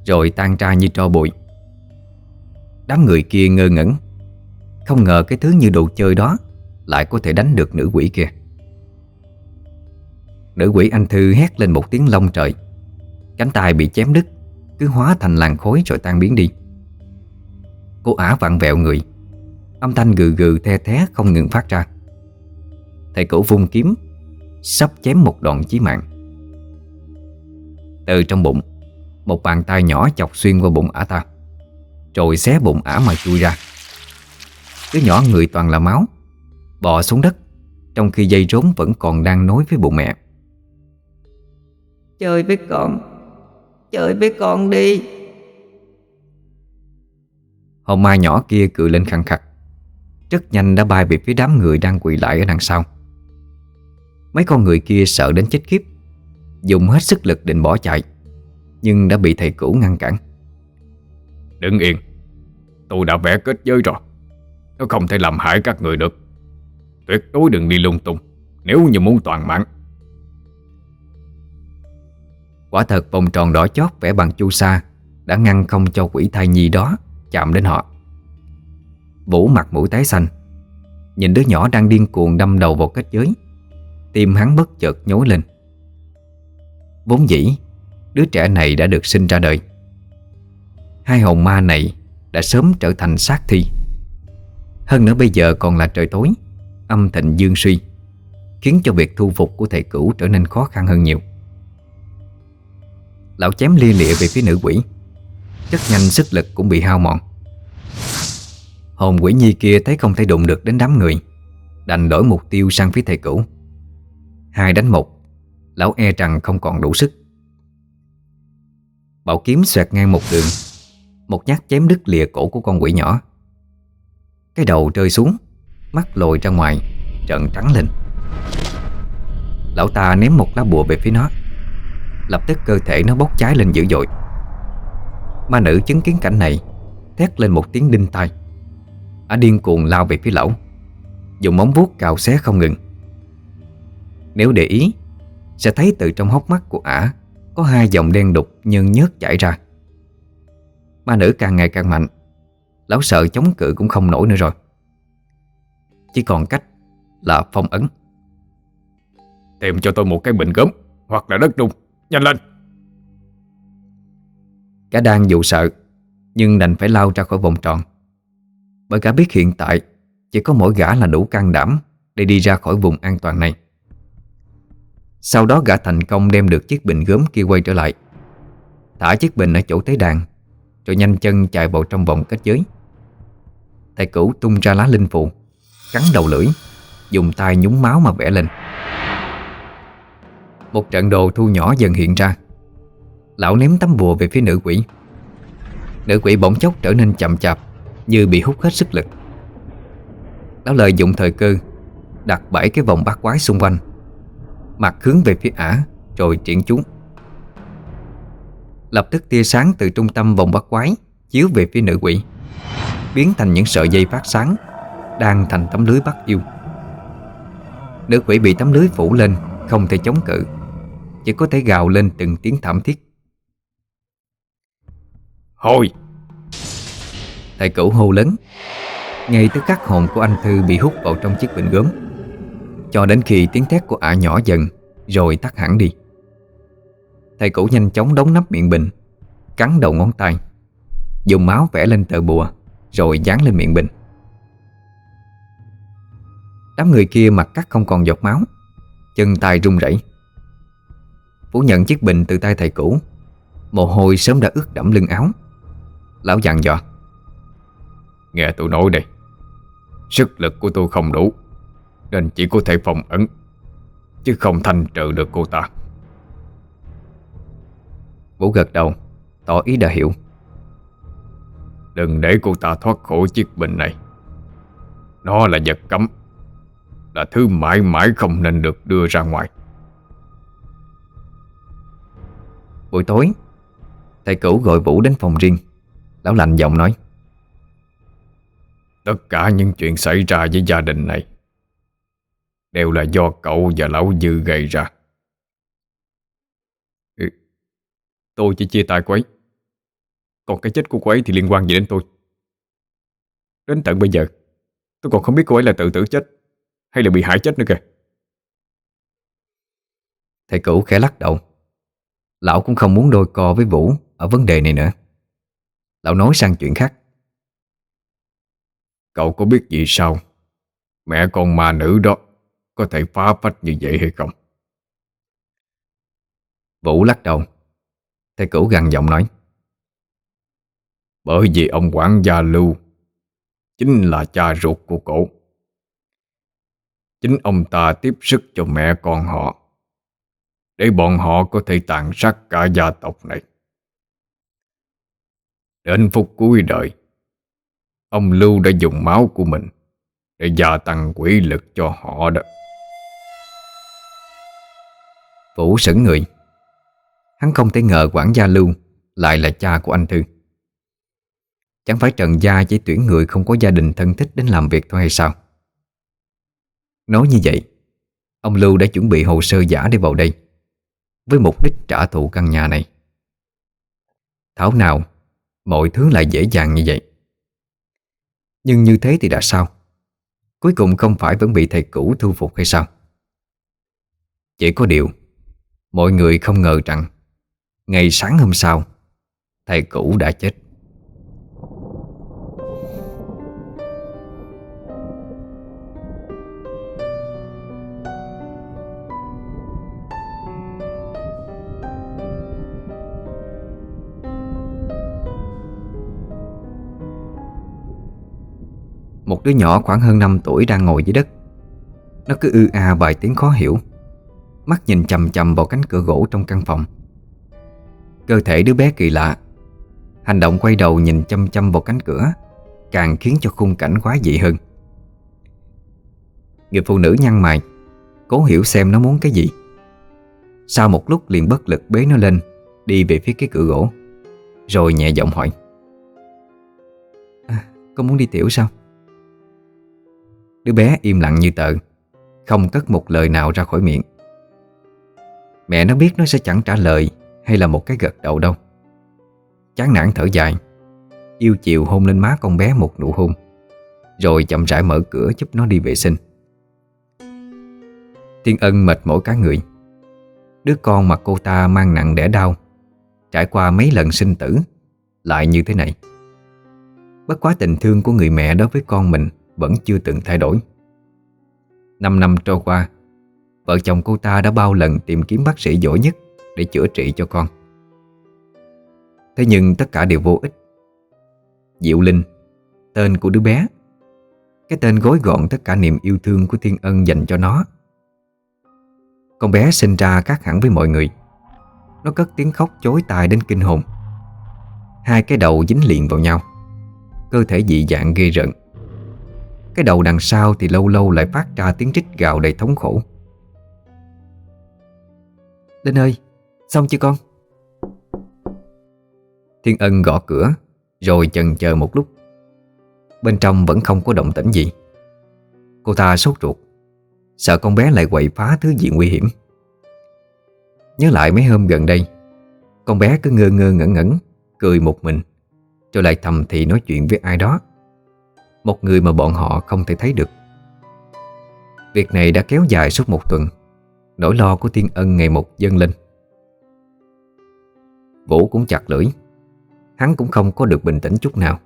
A: Rồi tan ra như tro bụi. Đám người kia ngơ ngẩn. Không ngờ cái thứ như đồ chơi đó Lại có thể đánh được nữ quỷ kia. Nữ quỷ anh Thư hét lên một tiếng lông trời. Cánh tay bị chém đứt, Cứ hóa thành làn khối rồi tan biến đi. Cô ả vặn vẹo người. Âm thanh gừ gừ the thé không ngừng phát ra. Thầy cổ vung kiếm, Sắp chém một đoạn chí mạng. Từ trong bụng, Một bàn tay nhỏ chọc xuyên qua bụng ả ta, Rồi xé bụng ả mà chui ra. Đứa nhỏ người toàn là máu, Bò xuống đất, Trong khi dây rốn vẫn còn đang nối với bụng mẹ.
C: Chơi với con, Chơi với con đi.
A: Hồn ma nhỏ kia cười lên khăn khặt Rất nhanh đã bay về phía đám người đang quỳ lại ở đằng sau. Mấy con người kia sợ đến chết khiếp Dùng hết sức lực định bỏ chạy Nhưng đã bị thầy cũ ngăn cản.
B: Đừng yên Tôi đã vẽ kết giới rồi. Nó không thể làm hại các người được. Tuyệt đối đừng đi lung tung Nếu như muốn toàn mạng.
A: Quả thật vòng tròn đỏ chót vẽ bằng chu sa Đã ngăn không cho quỷ thai nhi đó Chạm đến họ. Vũ mặt mũi tái xanh, Nhìn đứa nhỏ đang điên cuồng đâm đầu vào kết giới. Tim hắn bất chợt nhối lên. Vốn dĩ, Đứa trẻ này đã được sinh ra đời. Hai hồn ma này Đã sớm trở thành sát thi. Hơn nữa bây giờ còn là trời tối, Âm thịnh dương suy, Khiến cho việc thu phục của thầy cửu trở nên khó khăn hơn nhiều. Lão chém lia lịa về phía nữ quỷ. Rất nhanh sức lực cũng bị hao mòn. Hồn quỷ nhi kia thấy không thể đụng được đến đám người, Đành đổi mục tiêu sang phía thầy cửu. Hai đánh một, Lão e rằng không còn đủ sức. Bảo kiếm xoẹt ngang một đường, Một nhát chém đứt lìa cổ của con quỷ nhỏ. Cái đầu rơi xuống, Mắt lồi ra ngoài Trận trắng lên. Lão ta ném một lá bùa về phía nó, Lập tức cơ thể nó bốc cháy lên dữ dội. Ma nữ chứng kiến cảnh này, Thét lên một tiếng đinh tai. Ả điên cuồng lao về phía lão, Dùng móng vuốt cào xé không ngừng. Nếu để ý, Sẽ thấy từ trong hốc mắt của ả Có hai dòng đen đục nhân nhớt chảy ra. Ma nữ càng ngày càng mạnh, Lão sợ chống cự cũng không nổi nữa rồi. Chỉ còn cách là phong ấn.
B: Tìm cho tôi một cái bình gốm Hoặc là đất đung Nhanh lên!
A: Cả đang dù sợ, Nhưng đành phải lao ra khỏi vòng tròn. Bởi cả biết hiện tại Chỉ có mỗi gã là đủ can đảm Để đi ra khỏi vùng an toàn này. Sau đó gã thành công đem được chiếc bình gốm kia quay trở lại. Thả chiếc bình ở chỗ tế đàn, Rồi nhanh chân chạy vào trong vòng kết giới. Thầy cửu tung ra lá linh phụ Cắn đầu lưỡi, Dùng tay nhúng máu mà vẽ lên. Một trận đồ thu nhỏ dần hiện ra. Lão ném tấm bùa về phía nữ quỷ. Nữ quỷ bỗng chốc trở nên chậm chạp, Như bị hút hết sức lực. Lão lợi dụng thời cơ, Đặt bảy cái vòng bát quái xung quanh, Mặt hướng về phía ả, Rồi triển chúng Lập tức tia sáng từ trung tâm vòng bát quái Chiếu về phía nữ quỷ, Biến thành những sợi dây phát sáng, Đang thành tấm lưới bắt yêu. Nữ quỷ bị tấm lưới phủ lên, Không thể chống cự, Chỉ có thể gào lên từng tiếng thảm thiết.
B: Hồi
A: Thầy cửu hô lớn. Ngay tức khắc hồn của anh Thư bị hút vào trong chiếc bình gốm. Cho đến khi tiếng thét của ả nhỏ dần, Rồi tắt hẳn đi. Thầy cửu nhanh chóng đóng nắp miệng bình Cắn đầu ngón tay, Dùng máu vẽ lên tờ bùa, Rồi dán lên miệng bình Đám người kia mặt cắt không còn giọt máu, Chân tay run rẩy. Phủ nhận chiếc bình từ tay thầy cũ Mồ hôi sớm đã ướt đẫm lưng áo. Lão dặn dò.
B: Nghe tôi nói đây, Sức lực của tôi không đủ, Nên chỉ có thể phòng ấn, Chứ không thanh trừ được cô ta.
A: Vũ gật đầu, Tỏ ý đã hiểu.
B: Đừng để cô ta thoát khỏi chiếc bình này. Nó là vật cấm, Là thứ mãi mãi không nên được đưa ra ngoài.
A: Buổi tối, Thầy cửu gọi Vũ đến phòng riêng. Lão lạnh giọng nói.
B: Tất cả những chuyện xảy ra với gia đình này Đều là do cậu và lão Dư gây ra. Ừ, Tôi chỉ chia tay cô ấy. Còn cái chết của cô ấy thì liên quan gì đến tôi? Đến tận bây giờ Tôi còn không biết cô ấy là tự tử chết Hay là bị hại chết nữa kìa.
A: Thầy cửu khẽ lắc đầu. Lão cũng không muốn đôi co với Vũ Ở vấn đề này nữa. Lão nói sang chuyện khác.
B: Cậu có biết gì sao? Mẹ con ma nữ đó Có thể phá phách như vậy hay không?
A: Vũ lắc đầu. Thầy cửu gằn giọng nói.
B: Bởi vì ông quản gia Lưu Chính là cha ruột của cổ Chính ông ta tiếp sức cho mẹ con họ Để bọn họ có thể tàn sát cả gia tộc này Đến phút cuối đời, Ông Lưu đã dùng máu của mình Để gia tăng quỷ lực cho họ đó.
A: Vũ sững người, Hắn không thể ngờ quản gia Lưu Lại là cha của anh Thư. Chẳng phải Trần Gia chỉ tuyển người không có gia đình thân thích đến làm việc thôi hay sao? Nói như vậy, Ông Lưu đã chuẩn bị hồ sơ giả để vào đây Với mục đích trả thù căn nhà này. Thảo nào Mọi thứ lại dễ dàng như vậy. Nhưng như thế thì đã sao? Cuối cùng không phải vẫn bị thầy cũ thu phục hay sao? Chỉ có điều, Mọi người không ngờ rằng, Ngày sáng hôm sau, Thầy cũ đã chết. Một đứa nhỏ khoảng hơn 5 tuổi đang ngồi dưới đất. Nó cứ ư a vài tiếng khó hiểu. Mắt nhìn chầm chầm vào cánh cửa gỗ trong căn phòng. Cơ thể đứa bé kỳ lạ. Hành động quay đầu nhìn chăm chăm vào cánh cửa Càng khiến cho khung cảnh quá dị hơn. Người phụ nữ nhăn mày Cố hiểu xem nó muốn cái gì. Sau một lúc liền bất lực bế nó lên Đi về phía cái cửa gỗ Rồi nhẹ giọng hỏi. À, Con muốn đi tiểu sao? Đứa bé im lặng như tờ, Không cất một lời nào ra khỏi miệng. Mẹ nó biết nó sẽ chẳng trả lời Hay là một cái gật đầu đâu. Chán nản thở dài, Yêu chiều hôn lên má con bé một nụ hôn, Rồi chậm rãi mở cửa giúp nó đi vệ sinh. Thiên ân mệt mỏi cả người. Đứa con mà cô ta mang nặng đẻ đau, Trải qua mấy lần sinh tử, Lại như thế này. Bất quá tình thương của người mẹ đối với con mình vẫn chưa từng thay đổi. Năm năm trôi qua, vợ chồng cô ta đã bao lần tìm kiếm bác sĩ giỏi nhất để chữa trị cho con. Thế nhưng tất cả đều vô ích. Diệu Linh, tên của đứa bé, cái tên gói gọn tất cả niềm yêu thương của Thiên Ân dành cho nó. Con bé sinh ra khác hẳn với mọi người Nó cất tiếng khóc chối tai đến kinh hồn Hai cái đầu dính liền vào nhau Cơ thể dị dạng ghê rợn cái đầu đằng sau thì lâu lâu lại phát ra tiếng rít gào đầy thống khổ. Linh ơi, xong chưa con? Thiên Ân gõ cửa Rồi chần chờ một lúc. Bên trong vẫn không có động tĩnh gì. Cô ta sốt ruột Sợ con bé lại quậy phá thứ gì nguy hiểm. Nhớ lại mấy hôm gần đây Con bé cứ ngơ ngơ ngẩn ngẩn Cười một mình Rồi lại thầm thì nói chuyện với ai đó. Một người mà bọn họ không thể thấy được. Việc này đã kéo dài suốt một tuần. Nỗi lo của Thiên Ân ngày một dâng lên. Vũ cũng chặt lưỡi. Hắn cũng không có được bình tĩnh chút nào.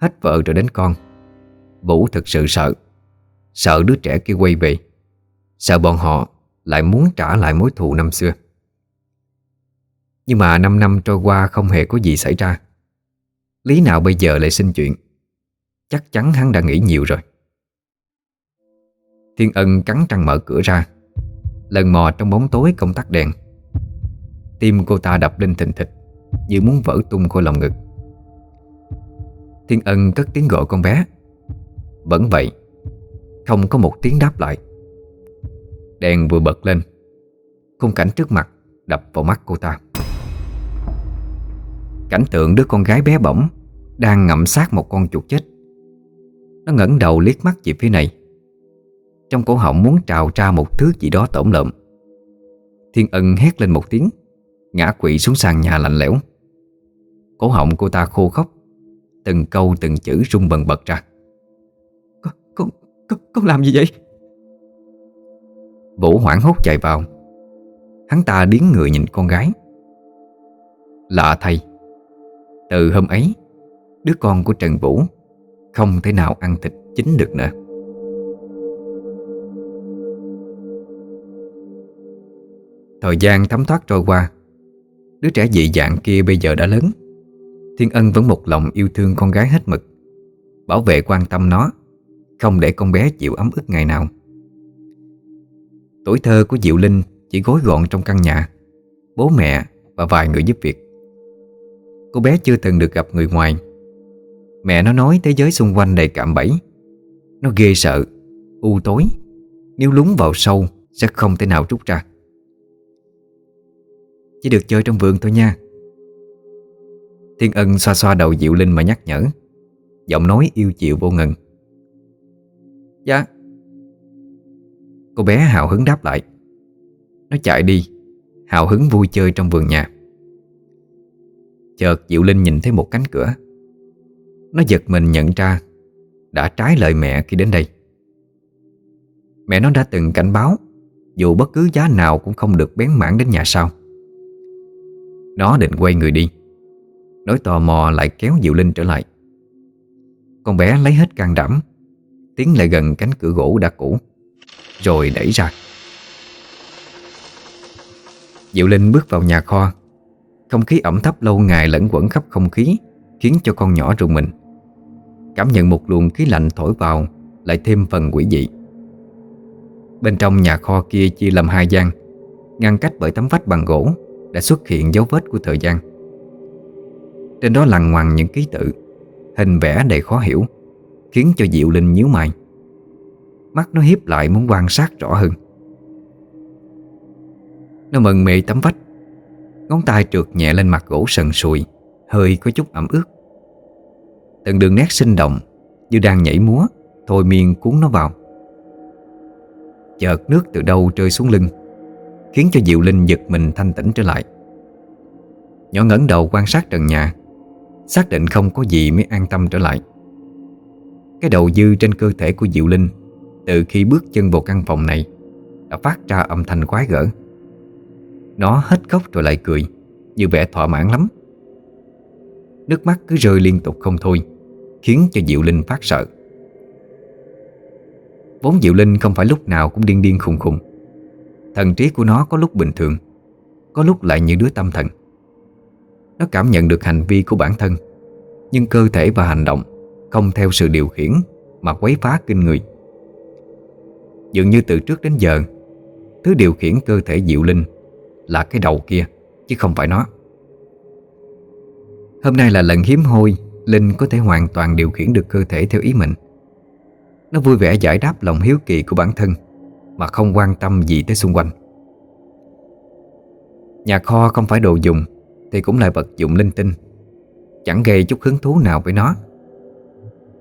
A: Hết vợ rồi đến con. Vũ thực sự sợ. Sợ đứa trẻ kia quay về. Sợ bọn họ lại muốn trả lại mối thù năm xưa. Nhưng mà 5 năm trôi qua không hề có gì xảy ra. Lý nào bây giờ lại sinh chuyện? Chắc chắn hắn đã nghĩ nhiều rồi. Thiên ân cắn răng mở cửa ra, Lần mò trong bóng tối công tắc đèn. Tim cô ta đập lên thình thịch, Như muốn vỡ tung khỏi lòng ngực. Thiên ân cất tiếng gọi con bé. Vẫn vậy, Không có một tiếng đáp lại. Đèn vừa bật lên, Khung cảnh trước mặt đập vào mắt cô ta. Cảnh tượng đứa con gái bé bỏng Đang ngậm sát một con chuột chết. Nó ngẩng đầu liếc mắt về phía này. Trong cổ họng muốn trào ra một thứ gì đó tổm lợm. Thiên ân hét lên một tiếng Ngã quỵ xuống sàn nhà lạnh lẽo. Cổ họng cô ta khô khóc Từng câu từng chữ rung bần bật ra.
C: Con, con, con, con làm gì vậy?
A: Vũ hoảng hốt chạy vào. Hắn ta điếng người nhìn con gái. Lạ thay Từ hôm ấy Đứa con của Trần Vũ không thể nào ăn thịt chín được nữa. Thời gian thấm thoát trôi qua, Đứa trẻ dị dạng kia bây giờ đã lớn. Thiên Ân vẫn một lòng yêu thương con gái hết mực, Bảo vệ quan tâm nó, Không để con bé chịu ấm ức ngày nào. Tuổi thơ của Diệu Linh chỉ gói gọn trong căn nhà, Bố mẹ và vài người giúp việc. Cô bé chưa từng được gặp người ngoài Mẹ nó nói thế giới xung quanh đầy cạm bẫy. Nó ghê sợ, U tối. Nếu lúng vào sâu, Sẽ không thể nào rút ra. Chỉ được chơi trong vườn thôi nha. Thiên ân xoa xoa đầu Diệu Linh mà nhắc nhở. Giọng nói yêu chiều vô ngần. Dạ. Cô bé hào hứng đáp lại. Nó chạy đi, Hào hứng vui chơi trong vườn nhà. Chợt Diệu Linh nhìn thấy một cánh cửa. Nó giật mình nhận ra Đã trái lời mẹ khi đến đây. Mẹ nó đã từng cảnh báo, Dù bất cứ giá nào cũng không được bén mảng đến nhà sau. Nó định quay người đi, Nỗi tò mò lại kéo Diệu Linh trở lại. Con bé lấy hết can đảm, Tiến lại gần cánh cửa gỗ đã cũ, Rồi đẩy ra. Diệu Linh bước vào nhà kho. Không khí ẩm thấp lâu ngày lẫn quẩn khắp không khí, Khiến cho con nhỏ rùng mình. Cảm nhận một luồng khí lạnh thổi vào, Lại thêm phần quỷ dị. Bên trong nhà kho kia chia làm hai gian, Ngăn cách bởi tấm vách bằng gỗ Đã xuất hiện dấu vết của thời gian. Trên đó lằn ngoằn những ký tự, Hình vẽ đầy khó hiểu, Khiến cho Diệu Linh nhíu mày. Mắt nó hiếp lại muốn quan sát rõ hơn. Nó mần mê tấm vách, Ngón tay trượt nhẹ lên mặt gỗ sần sùi, Hơi có chút ẩm ướt. Từng đường nét sinh động, Như đang nhảy múa, Thôi miên cuốn nó vào. Chợt nước từ đâu rơi xuống lưng, Khiến cho Diệu Linh giật mình thanh tĩnh trở lại. Nhỏ ngẩng đầu quan sát trần nhà, Xác định không có gì mới an tâm trở lại. Cái đầu dư trên cơ thể của Diệu Linh Từ khi bước chân vào căn phòng này Đã phát ra âm thanh quái gở. Nó hết khóc rồi lại cười, Như vẻ thỏa mãn lắm. Nước mắt cứ rơi liên tục không thôi, Khiến cho Diệu Linh phát sợ. Vốn Diệu Linh không phải lúc nào cũng điên điên khùng khùng. Thần trí của nó có lúc bình thường, Có lúc lại như đứa tâm thần. Nó cảm nhận được hành vi của bản thân, Nhưng cơ thể và hành động Không theo sự điều khiển Mà quấy phá kinh người. Dường như từ trước đến giờ, Thứ điều khiển cơ thể Diệu Linh Là cái đầu kia, Chứ không phải nó. Hôm nay là lần hiếm hoi, Linh có thể hoàn toàn điều khiển được cơ thể theo ý mình. Nó vui vẻ giải đáp lòng hiếu kỳ của bản thân, Mà không quan tâm gì tới xung quanh. Nhà kho không phải đồ dùng, Thì cũng là vật dụng linh tinh. Chẳng gây chút hứng thú nào với nó.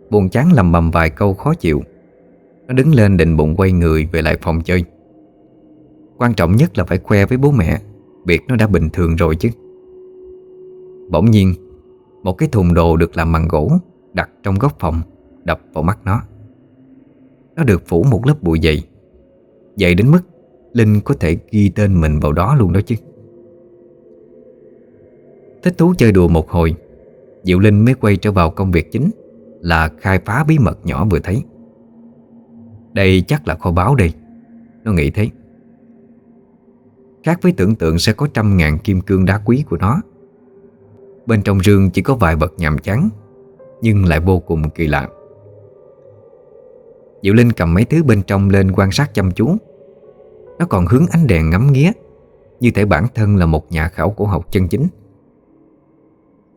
A: Buồn chán lầm bầm vài câu khó chịu. Nó đứng lên định bụng quay người về lại phòng chơi. Quan trọng nhất là phải khoe với bố mẹ, Việc nó đã bình thường rồi chứ. Bỗng nhiên một cái thùng đồ được làm bằng gỗ, Đặt trong góc phòng, Đập vào mắt nó. Nó được phủ một lớp bụi dày. Dày đến mức Linh có thể ghi tên mình vào đó luôn đó chứ. Thích thú chơi đùa một hồi, Diệu Linh mới quay trở vào công việc chính Là khai phá bí mật nhỏ vừa thấy. Đây chắc là kho báu đây, Nó nghĩ thế. Khác với tưởng tượng sẽ có trăm ngàn kim cương đá quý của nó Bên trong rương chỉ có vài vật nhàm chán, Nhưng lại vô cùng kỳ lạ. Diệu Linh cầm mấy thứ bên trong lên quan sát chăm chú. Nó còn hướng ánh đèn ngắm nghía, Như thể bản thân là một nhà khảo cổ học chân chính.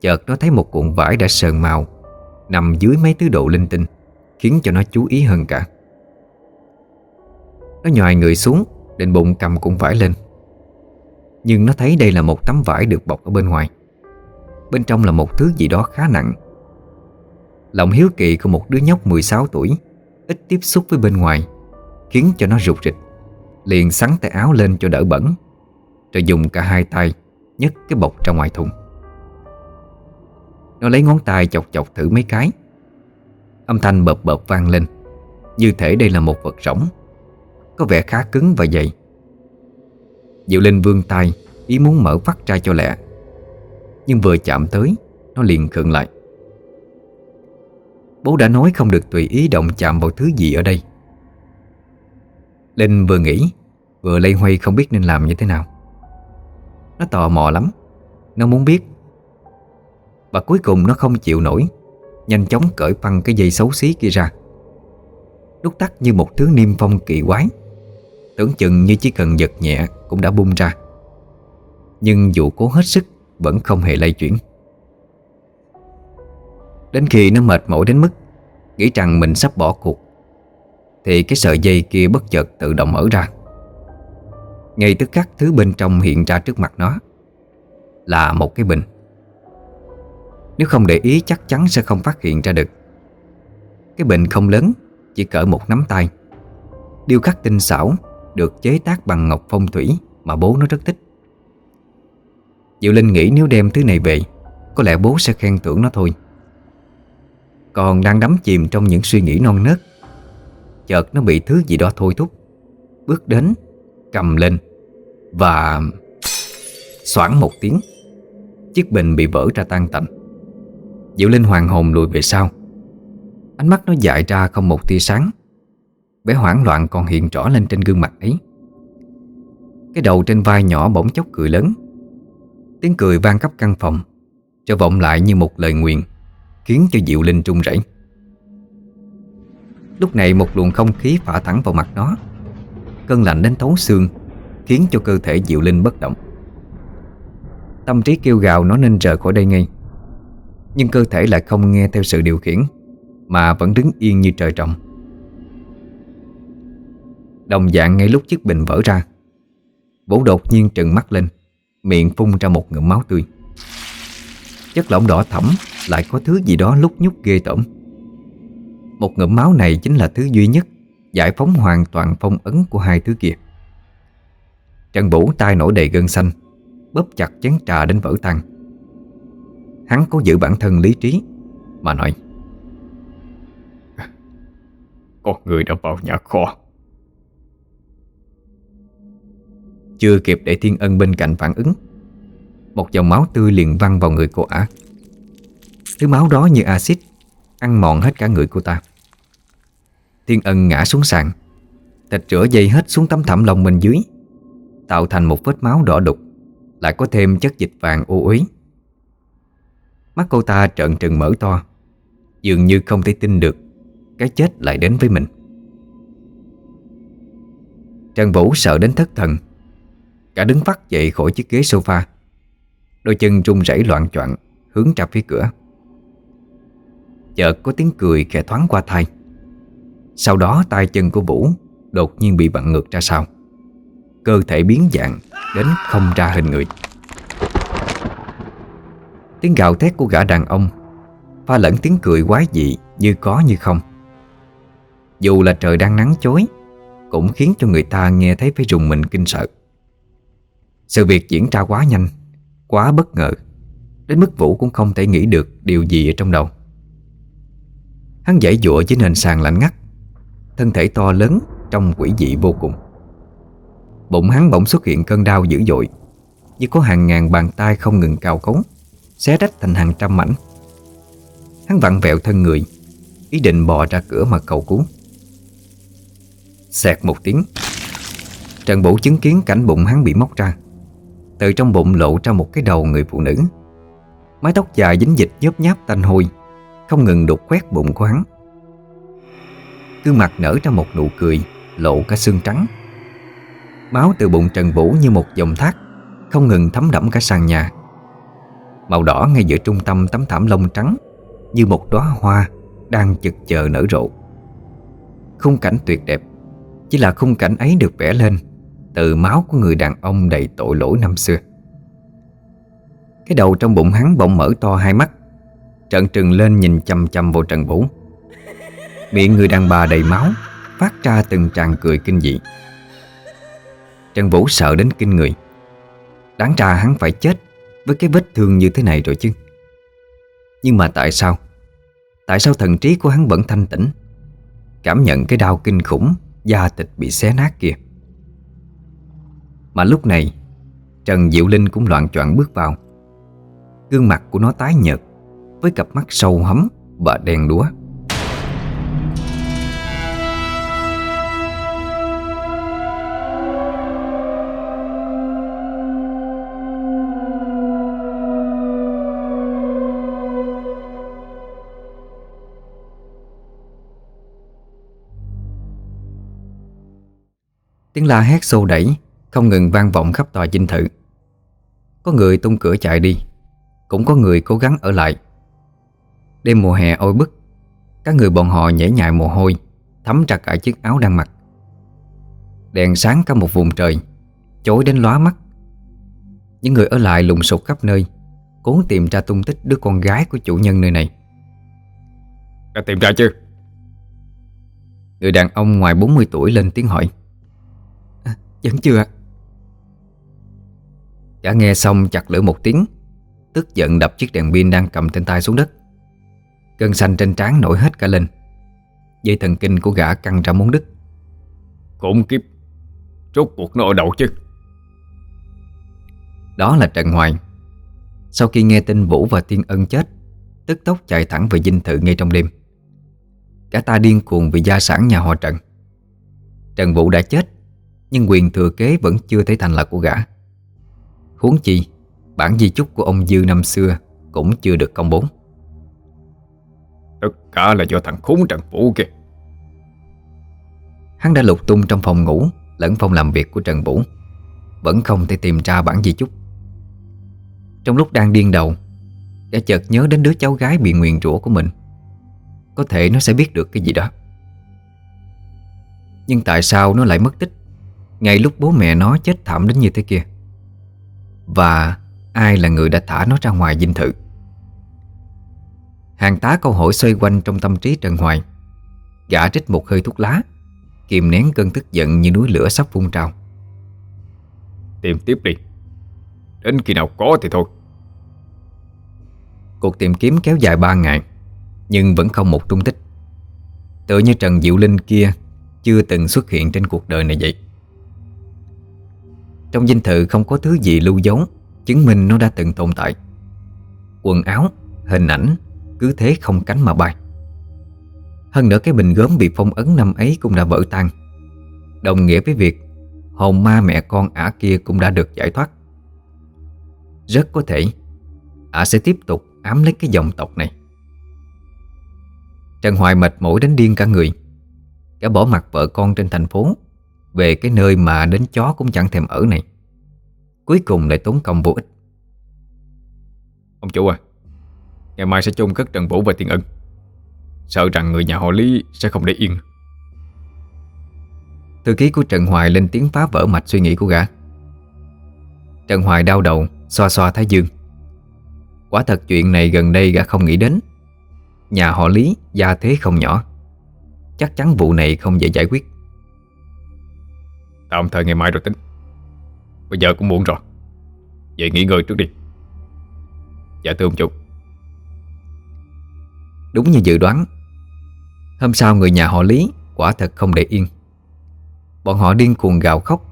A: Chợt nó thấy một cuộn vải đã sờn màu, Nằm dưới mấy thứ độ linh tinh, Khiến cho nó chú ý hơn cả. Nó nhòi người xuống, Định bụng cầm cuộn vải lên. Nhưng nó thấy đây là một tấm vải được bọc ở bên ngoài. Bên trong là một thứ gì đó khá nặng. Lòng hiếu kỳ của một đứa nhóc 16 tuổi, Ít tiếp xúc với bên ngoài, Khiến cho nó rụt rịch, Liền sắn tay áo lên cho đỡ bẩn, Rồi dùng cả hai tay nhấc cái bọc ra ngoài thùng. Nó lấy ngón tay chọc chọc thử mấy cái. Âm thanh bợp bợp vang lên, Như thể đây là một vật rỗng, Có vẻ khá cứng và dày. Diệu Linh vươn tay, Ý muốn mở vắt ra cho lẹ. Nhưng vừa chạm tới, Nó liền khựng lại. Bố đã nói không được tùy ý động chạm vào thứ gì ở đây. Linh vừa nghĩ, Vừa lây hoay không biết nên làm như thế nào. Nó tò mò lắm. Nó muốn biết. Và cuối cùng nó không chịu nổi, Nhanh chóng cởi phăng cái dây xấu xí kia ra. Đúc tắt như một thứ niêm phong kỳ quái. Tưởng chừng như chỉ cần giật nhẹ Cũng đã bung ra. Nhưng dù cố hết sức vẫn không hề lay chuyển. Đến khi nó mệt mỏi đến mức Nghĩ rằng mình sắp bỏ cuộc, Thì cái sợi dây kia bất chợt tự động mở ra. Ngay tức khắc, thứ bên trong hiện ra trước mặt nó Là một cái bình. Nếu không để ý, chắc chắn sẽ không phát hiện ra được. Cái bình không lớn, Chỉ cỡ một nắm tay. Điêu khắc tinh xảo, Được chế tác bằng ngọc phong thủy Mà bố nó rất thích. Diệu Linh nghĩ nếu đem thứ này về, Có lẽ bố sẽ khen thưởng nó thôi. Còn đang đắm chìm trong những suy nghĩ non nớt, Chợt nó bị thứ gì đó thôi thúc, Bước đến, Cầm lên Và Xoảng một tiếng, Chiếc bình bị vỡ ra tan tành. Diệu Linh hoàng hồn lùi về sau. Ánh mắt nó dại ra không một tia sáng, Vẻ hoảng loạn còn hiện rõ lên trên gương mặt ấy. Cái đầu trên vai nhỏ bỗng chốc cười lớn. Tiếng cười vang khắp căn phòng Cho vọng lại như một lời nguyện Khiến cho Diệu Linh trung rẩy. Lúc này một luồng không khí phả thẳng vào mặt nó, Cơn lạnh đến thấu xương, Khiến cho cơ thể Diệu Linh bất động. Tâm trí kêu gào nó nên rời khỏi đây ngay, nhưng cơ thể lại không nghe theo sự điều khiển, Mà vẫn đứng yên như trời trồng. Đồng dạng ngay lúc chiếc bình vỡ ra Bố đột nhiên trừng mắt lên. Miệng phun ra một ngụm máu tươi. Chất lỏng đỏ thẫm Lại có thứ gì đó lúc nhúc ghê tởm. Một ngụm máu này chính là thứ duy nhất Giải phóng hoàn toàn phong ấn của hai thứ kia. Trần Vũ tay nổi đầy gân xanh, Bóp chặt chén trà đến vỡ tan. Hắn cố giữ bản thân lý trí Mà nói,
B: Con người đã vào nhà kho
A: Chưa kịp để Thiên Ân bên cạnh phản ứng. Một dòng máu tươi liền văng vào người cô ả Thứ máu đó như axit, Ăn mòn hết cả người cô ta. Thiên Ân ngã xuống sàn Thịt rửa dây hết xuống tấm thảm lông bên dưới, Tạo thành một vết máu đỏ đục, Lại có thêm chất dịch vàng ô uế Mắt cô ta trợn trừng mở to, Dường như không thể tin được Cái chết lại đến với mình. Trần Vũ sợ đến thất thần Cả đứng phát dậy khỏi chiếc ghế sofa. Đôi chân run rẩy loạn choạng, Hướng ra phía cửa. Chợt có tiếng cười khẽ thoáng qua thai Sau đó tay chân của Vũ Đột nhiên bị vặn ngược ra sau. Cơ thể biến dạng, Đến không ra hình người. Tiếng gào thét của gã đàn ông Pha lẫn tiếng cười quái dị Như có như không. Dù là trời đang nắng chối Cũng khiến cho người ta nghe thấy phải rùng mình kinh sợ. Sự việc diễn ra quá nhanh, Quá bất ngờ, Đến mức Vũ cũng không thể nghĩ được Điều gì ở trong đầu. Hắn dãy dụa trên nền sàn lạnh ngắt, Thân thể to lớn Trong quỷ dị vô cùng. Bụng hắn bỗng xuất hiện cơn đau dữ dội, Như có hàng ngàn bàn tay không ngừng cào cống Xé rách thành hàng trăm mảnh. Hắn vặn vẹo thân người, Ý định bò ra cửa mà cầu cứu. Xẹt một tiếng, Trần Vũ chứng kiến cảnh bụng hắn bị móc ra. Từ trong bụng lộ ra một cái đầu người phụ nữ. Mái tóc dài dính dịch nhớp nháp tanh hôi, Không ngừng đục quét bụng của hắn. Cứ mặt nở ra một nụ cười, Lộ cả xương trắng. Máu từ bụng Trần Vũ như một dòng thác, Không ngừng thấm đẫm cả sàn nhà. Màu đỏ ngay giữa trung tâm tấm thảm lông trắng, Như một đóa hoa Đang chực chờ nở rộ. Khung cảnh tuyệt đẹp, Chỉ là khung cảnh ấy được vẽ lên. Từ máu của người đàn ông đầy tội lỗi năm xưa. Cái đầu trong bụng hắn bỗng mở to hai mắt, Trợn trừng lên nhìn chầm chầm vào Trần Vũ. Miệng người đàn bà đầy máu Phát ra từng tràng cười kinh dị. Trần Vũ sợ đến kinh người. Đáng ra hắn phải chết Với cái vết thương như thế này rồi chứ. Nhưng mà tại sao? Tại sao thần trí của hắn vẫn thanh tĩnh? Cảm nhận cái đau kinh khủng, Da thịt bị xé nát kìa mà lúc này, Trần Diệu Linh cũng loạn choạng bước vào. Gương mặt của nó tái nhợt, Với cặp mắt sâu hấm và đen đúa. Tiếng la hét xô đẩy không ngừng vang vọng khắp tòa dinh thự. Có người tung cửa chạy đi Cũng có người cố gắng ở lại. Đêm mùa hè oi bức Các người bọn họ nhảy nhại mồ hôi Thấm ra cả chiếc áo đang mặc. Đèn sáng cả một vùng trời Chối đến lóa mắt. Những người ở lại lùng sục khắp nơi Cố tìm ra tung tích đứa con gái của chủ nhân nơi này.
B: Đã tìm ra chưa?
A: Người đàn ông ngoài 40 tuổi lên tiếng hỏi.
C: Vẫn chưa
A: Gã nghe xong chặt lưỡi một tiếng Tức giận đập chiếc đèn pin đang cầm trên tay xuống đất. Cơn xanh trên trán nổi hết cả lên Dây thần kinh của gã căng ra muốn đứt.
B: Khủng kiếp Rốt cuộc nó ở đâu chứ?
A: Đó là Trần Hoài. Sau khi nghe tin Vũ và Tiên Ân chết Tức tốc chạy thẳng về dinh thự ngay trong đêm. Cả ta điên cuồng vì gia sản nhà họ Trần. Trần Vũ đã chết nhưng quyền thừa kế vẫn chưa thể thành là của gã Huống chi Bản di chúc của ông Dư năm xưa Cũng chưa được công bố.
B: Tất cả là do thằng khốn Trần Vũ kìa
A: Hắn đã lục tung trong phòng ngủ Lẫn phòng làm việc của Trần Vũ Vẫn không thể tìm ra bản di chúc. Trong lúc đang điên đầu Đã chợt nhớ đến đứa cháu gái bị nguyền rủa của mình. Có thể nó sẽ biết được cái gì đó. Nhưng tại sao nó lại mất tích? Ngay lúc bố mẹ nó chết thảm đến như thế kia Và ai là người đã thả nó ra ngoài dinh thự? Hàng tá câu hỏi xoay quanh trong tâm trí Trần Hoài. Gã trích một hơi thuốc lá Kìm nén cơn tức giận như núi lửa sắp phun trào.
B: Tìm tiếp đi. Đến khi nào có thì thôi.
A: Cuộc tìm kiếm kéo dài 3 ngày Nhưng vẫn không một tung tích. Tựa như Trần Diệu Linh kia Chưa từng xuất hiện trên cuộc đời này vậy trong dinh thự không có thứ gì lưu dấu Chứng minh nó đã từng tồn tại. Quần áo, hình ảnh Cứ thế không cánh mà bay. Hơn nữa cái bình gốm bị phong ấn năm ấy cũng đã vỡ tan. Đồng nghĩa với việc Hồn ma mẹ con ả kia cũng đã được giải thoát. Rất có thể Ả sẽ tiếp tục ám lấy cái dòng tộc này. Trần Hoài mệt mỏi đến điên cả người. Cả bỏ mặt vợ con trên thành phố về cái nơi mà đến chó cũng chẳng thèm ở này. Cuối cùng lại tốn công vô ích.
B: Ông chủ à Ngày mai sẽ chôn cất Trần Vũ và Tiên Ân. Sợ rằng người nhà họ Lý sẽ không để yên.
A: Thư ký của Trần Hoài lên tiếng phá vỡ mạch suy nghĩ của gã. Trần Hoài đau đầu Xoa xoa thái dương. Quả thật chuyện này gần đây gã không nghĩ đến. Nhà họ Lý gia thế không nhỏ. Chắc chắn vụ này không dễ giải quyết
B: Tạm thời ngày mai rồi tính. Bây giờ cũng muộn rồi. Vậy nghỉ ngơi trước đi. Dạ thưa ông chủ.
A: Đúng như dự đoán, Hôm sau người nhà họ Lý Quả thật không để yên. Bọn họ điên cuồng gào khóc,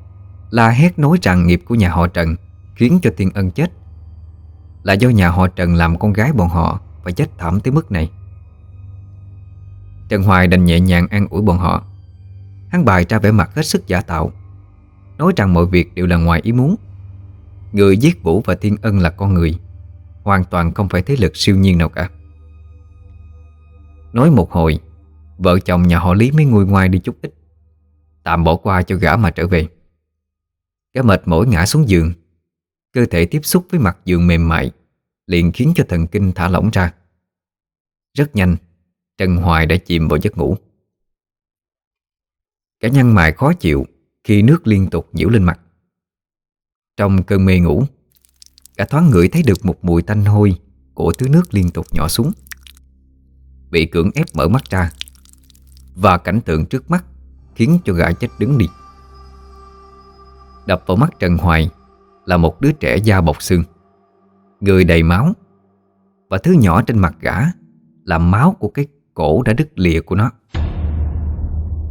A: La hét nói rằng nghiệp của nhà họ Trần Khiến cho Tiên Ân chết. Là do nhà họ Trần làm con gái bọn họ Phải chết thảm tới mức này. Trần Hoài đành nhẹ nhàng an ủi bọn họ. Hắn bài ra vẻ mặt hết sức giả tạo. Nói rằng mọi việc đều là ngoài ý muốn. Người giết Vũ và Thiên Ân là con người, Hoàn toàn không phải thế lực siêu nhiên nào cả. Nói một hồi, Vợ chồng nhà họ Lý mới nguôi ngoai đi chút ít. Tạm bỏ qua cho gã mà trở về. Gã mệt mỏi ngã xuống giường. Cơ thể tiếp xúc với mặt giường mềm mại, Liền khiến cho thần kinh thả lỏng ra. Rất nhanh, Trần Hoài đã chìm vào giấc ngủ. Cả nhăn mày khó chịu khi nước liên tục nhiễu lên mặt. Trong cơn mê ngủ, Cả thoáng ngửi thấy được một mùi tanh hôi Của thứ nước liên tục nhỏ xuống. Bị cưỡng ép mở mắt ra, Và cảnh tượng trước mắt Khiến cho gã chết đứng đi. Đập vào mắt Trần Hoài Là một đứa trẻ da bọc xương, Người đầy máu, Và thứ nhỏ trên mặt gã Là máu của cái cổ đã đứt lìa của nó.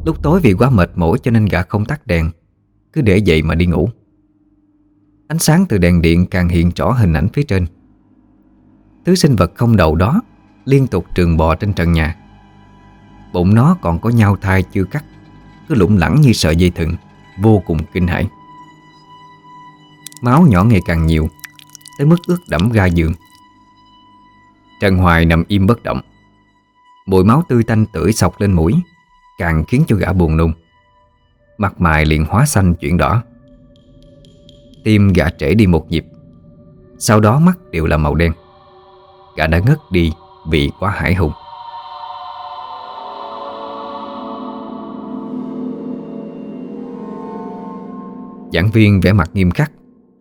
A: Lúc tối vì quá mệt mỏi cho nên gã không tắt đèn, Cứ để vậy mà đi ngủ. Ánh sáng từ đèn điện càng hiện rõ hình ảnh phía trên. Thứ sinh vật không đầu đó Liên tục trường bò trên trần nhà. Bụng nó còn có nhau thai chưa cắt, Cứ lủng lẳng như sợi dây thừng, Vô cùng kinh hãi. Máu nhỏ ngày càng nhiều, Tới mức ướt đẫm ga giường. Trần Hoài nằm im bất động. Mùi máu tươi tanh tưởi sọc lên mũi. Càng khiến cho gã buồn nung, Mặt mày liền hóa xanh chuyển đỏ. Tim gã trễ đi một nhịp. Sau đó mắt đều là màu đen. Gã đã ngất đi vì quá hải hùng. Giảng viên vẻ mặt nghiêm khắc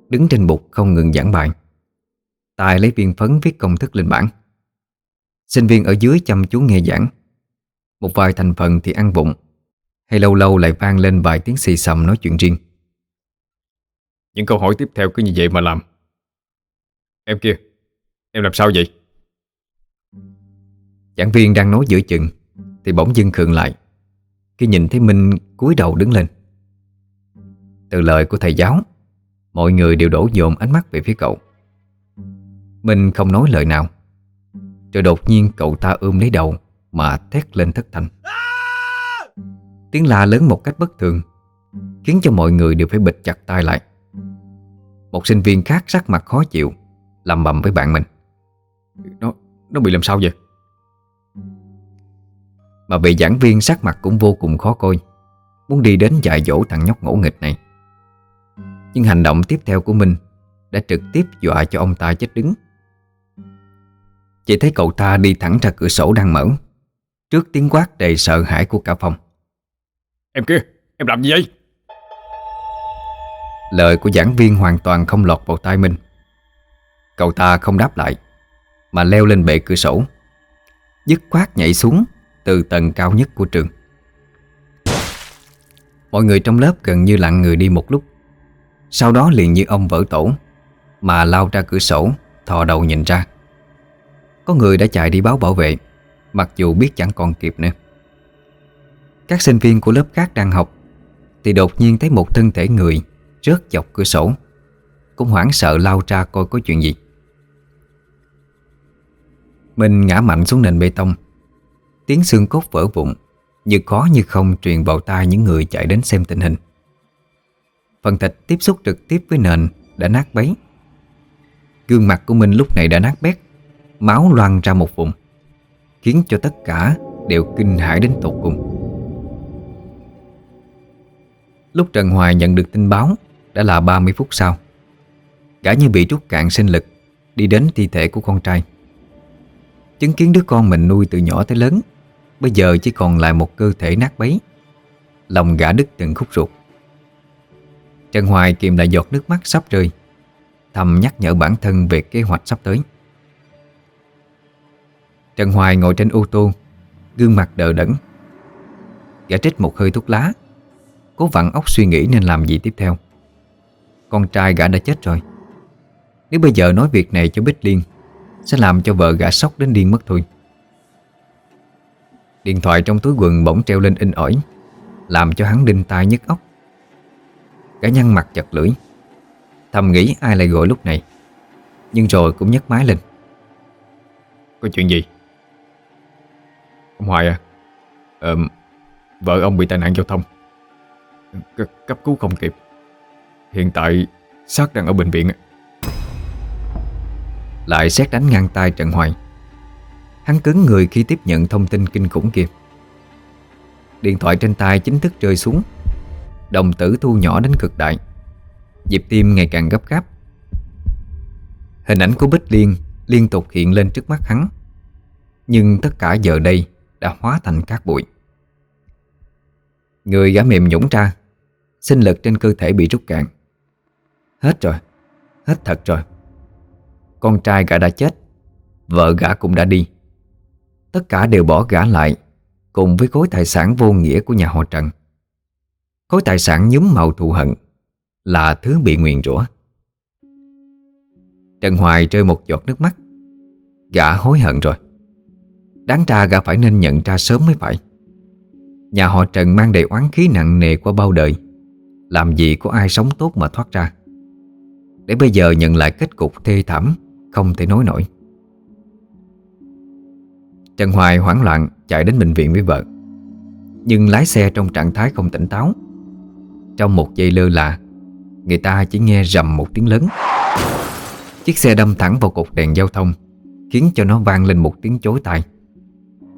A: Đứng trên bục không ngừng giảng bài. Tài lấy viên phấn viết công thức lên bảng. Sinh viên ở dưới chăm chú nghe giảng. Một vài thành phần thì ăn vụng Hay lâu lâu lại vang lên vài tiếng xì xầm nói chuyện riêng.
B: Những câu hỏi tiếp theo cứ như vậy mà làm. Em kia Em làm sao vậy?
A: Giảng viên đang nói giữa chừng Thì bỗng dưng khựng lại. Khi nhìn thấy Minh cúi đầu đứng lên. Từ lời của thầy giáo Mọi người đều đổ dồn ánh mắt về phía cậu. Minh không nói lời nào Rồi đột nhiên cậu ta ôm lấy đầu mà thét lên thất thanh. Tiếng la lớn một cách bất thường, Khiến cho mọi người đều phải bịt chặt tai lại. Một sinh viên khác sắc mặt khó chịu Làm bầm với bạn mình.
B: Nó nó bị làm sao vậy?
A: Mà vị giảng viên sắc mặt cũng vô cùng khó coi, Muốn đi đến dạy dỗ thằng nhóc ngỗ nghịch này. Nhưng hành động tiếp theo của mình Đã trực tiếp dọa cho ông ta chết đứng. Chỉ thấy cậu ta đi thẳng ra cửa sổ đang mở. Trước tiếng quát đầy sợ hãi của cả phòng
B: Em kia Em làm gì vậy?
A: Lời của giảng viên hoàn toàn không lọt vào tai mình. Cậu ta không đáp lại Mà leo lên bệ cửa sổ Dứt khoát nhảy xuống Từ tầng cao nhất của trường. Mọi người trong lớp gần như lặng người đi một lúc. Sau đó liền như ông vỡ tổ Mà lao ra cửa sổ Thò đầu nhìn ra. Có người đã chạy đi báo bảo vệ Mặc dù biết chẳng còn kịp nữa. Các sinh viên của lớp khác đang học, Thì đột nhiên thấy một thân thể người Rớt dọc cửa sổ. Cũng hoảng sợ lao ra coi có chuyện gì. Mình ngã mạnh xuống nền bê tông. Tiếng xương cốt vỡ vụn, Như có như không truyền vào tai những người chạy đến xem tình hình. Phần thịt tiếp xúc trực tiếp với nền Đã nát bấy. Gương mặt của Minh lúc này đã nát bét, Máu loang ra một vùng. Khiến cho tất cả đều kinh hãi đến tột cùng. Lúc Trần Hoài nhận được tin báo, Đã là 30 phút sau. Gã như bị rút cạn sinh lực, Đi đến thi thể của con trai. Chứng kiến đứa con mình nuôi từ nhỏ tới lớn, Bây giờ chỉ còn lại một cơ thể nát bấy. Lòng gã đứt từng khúc ruột. Trần Hoài kìm lại giọt nước mắt sắp rơi, Thầm nhắc nhở bản thân về kế hoạch sắp tới. Trần Hoài ngồi trên ô tô, Gương mặt đờ đẫn. Gã trích một hơi thuốc lá, Cố vặn óc suy nghĩ nên làm gì tiếp theo. Con trai gã đã chết rồi. Nếu bây giờ nói việc này cho Bích Liên, Sẽ làm cho vợ gã sốc đến điên mất thôi. Điện thoại trong túi quần bỗng treo lên in ỏi, Làm cho hắn đinh tai nhức óc. Gã nhăn mặt chật lưỡi, Thầm nghĩ ai lại gọi lúc này, Nhưng rồi cũng nhấc máy lên.
B: Có chuyện gì? Ông Hoài à. Ờ Vợ ông bị tai nạn giao thông. C, Cấp cứu không kịp. Hiện tại, xác đang ở bệnh viện.
A: Lại xét đánh ngang tay Trần Hoài. Hắn cứng người khi tiếp nhận thông tin kinh khủng kia. Điện thoại trên tay chính thức rơi xuống. Đồng tử thu nhỏ đến cực đại. Nhịp tim ngày càng gấp gáp. Hình ảnh của Bích Liên liên tục hiện lên trước mắt hắn. Nhưng tất cả giờ đây đã hóa thành cát bụi. Người gã mềm nhũng ra, Sinh lực trên cơ thể bị rút cạn. Hết rồi, Hết thật rồi. Con trai gã đã chết, Vợ gã cũng đã đi. Tất cả đều bỏ gã lại, Cùng với khối tài sản vô nghĩa của nhà họ Trần. Khối tài sản nhúm màu thù hận Là thứ bị nguyền rủa. Trần Hoài rơi một giọt nước mắt. Gã hối hận rồi. Đáng ra gã phải nên nhận ra sớm mới phải. Nhà họ Trần mang đầy oán khí nặng nề qua bao đời. Làm gì có ai sống tốt mà thoát ra. Để bây giờ nhận lại kết cục thê thảm, Không thể nói nổi. Trần Hoài hoảng loạn chạy đến bệnh viện với vợ. Nhưng lái xe trong trạng thái không tỉnh táo. Trong một giây lơ là, Người ta chỉ nghe rầm một tiếng lớn. Chiếc xe đâm thẳng vào cột đèn giao thông, Khiến cho nó vang lên một tiếng chối tai.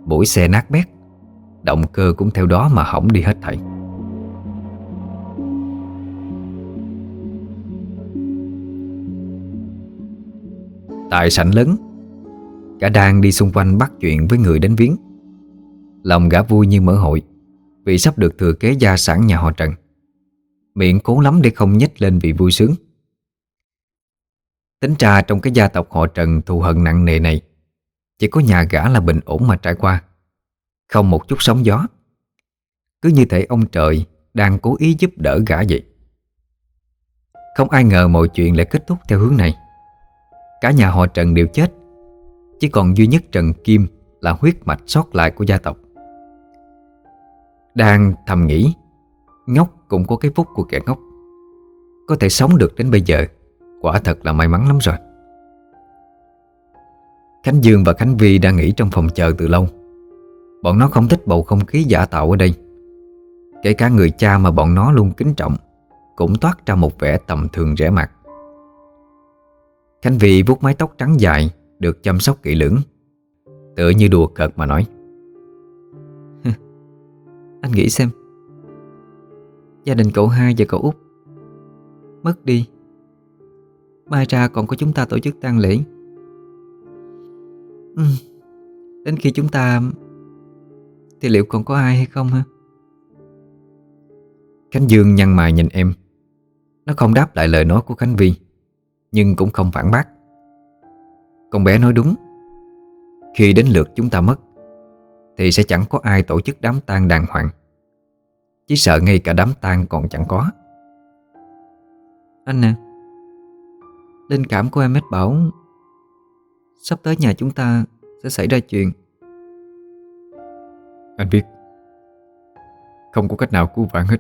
A: Mũi xe nát bét. Động cơ cũng theo đó mà hỏng đi hết thảy. Tại sảnh lớn, Cả đang đi xung quanh bắt chuyện với người đến viếng. Lòng gã vui như mở hội, Vì sắp được thừa kế gia sản nhà họ Trần. Miệng cố lắm để không nhếch lên vì vui sướng. Tính ra trong cái gia tộc họ Trần thù hận nặng nề này chỉ có nhà gã là bình ổn mà trải qua. Không một chút sóng gió. Cứ như thể ông trời đang cố ý giúp đỡ gã vậy. Không ai ngờ mọi chuyện lại kết thúc theo hướng này. Cả nhà họ Trần đều chết. Chỉ còn duy nhất Trần Kim là huyết mạch sót lại của gia tộc. Đang thầm nghĩ, Ngốc cũng có cái phúc của kẻ ngốc. Có thể sống được đến bây giờ, Quả thật là may mắn lắm rồi. Khánh Dương và Khánh Vi đang nghỉ trong phòng chờ từ lâu. Bọn nó không thích bầu không khí giả tạo ở đây. Kể cả người cha mà bọn nó luôn kính trọng, Cũng toát ra một vẻ tầm thường rẻ mặt Khánh Vi vuốt mái tóc trắng dài, Được chăm sóc kỹ lưỡng. Tựa như đùa cợt mà nói. Anh nghĩ xem. Gia đình cậu hai và cậu út, Mất đi. Mai ra còn có chúng ta tổ chức tang lễ ừ. Đến khi chúng ta Thì liệu còn có ai hay không hả? Khánh Dương nhăn mày nhìn em. Nó không đáp lại lời nói của Khánh Vi, Nhưng cũng không phản bác. Con bé nói đúng. Khi đến lượt chúng ta mất, Thì sẽ chẳng có ai tổ chức đám tang đàng hoàng. Chỉ sợ ngay cả đám tang còn chẳng có. Anh nè Linh cảm của em hết bảo Sắp tới nhà chúng ta sẽ xảy ra chuyện.
B: Anh biết Không có cách nào cứu vãn hết.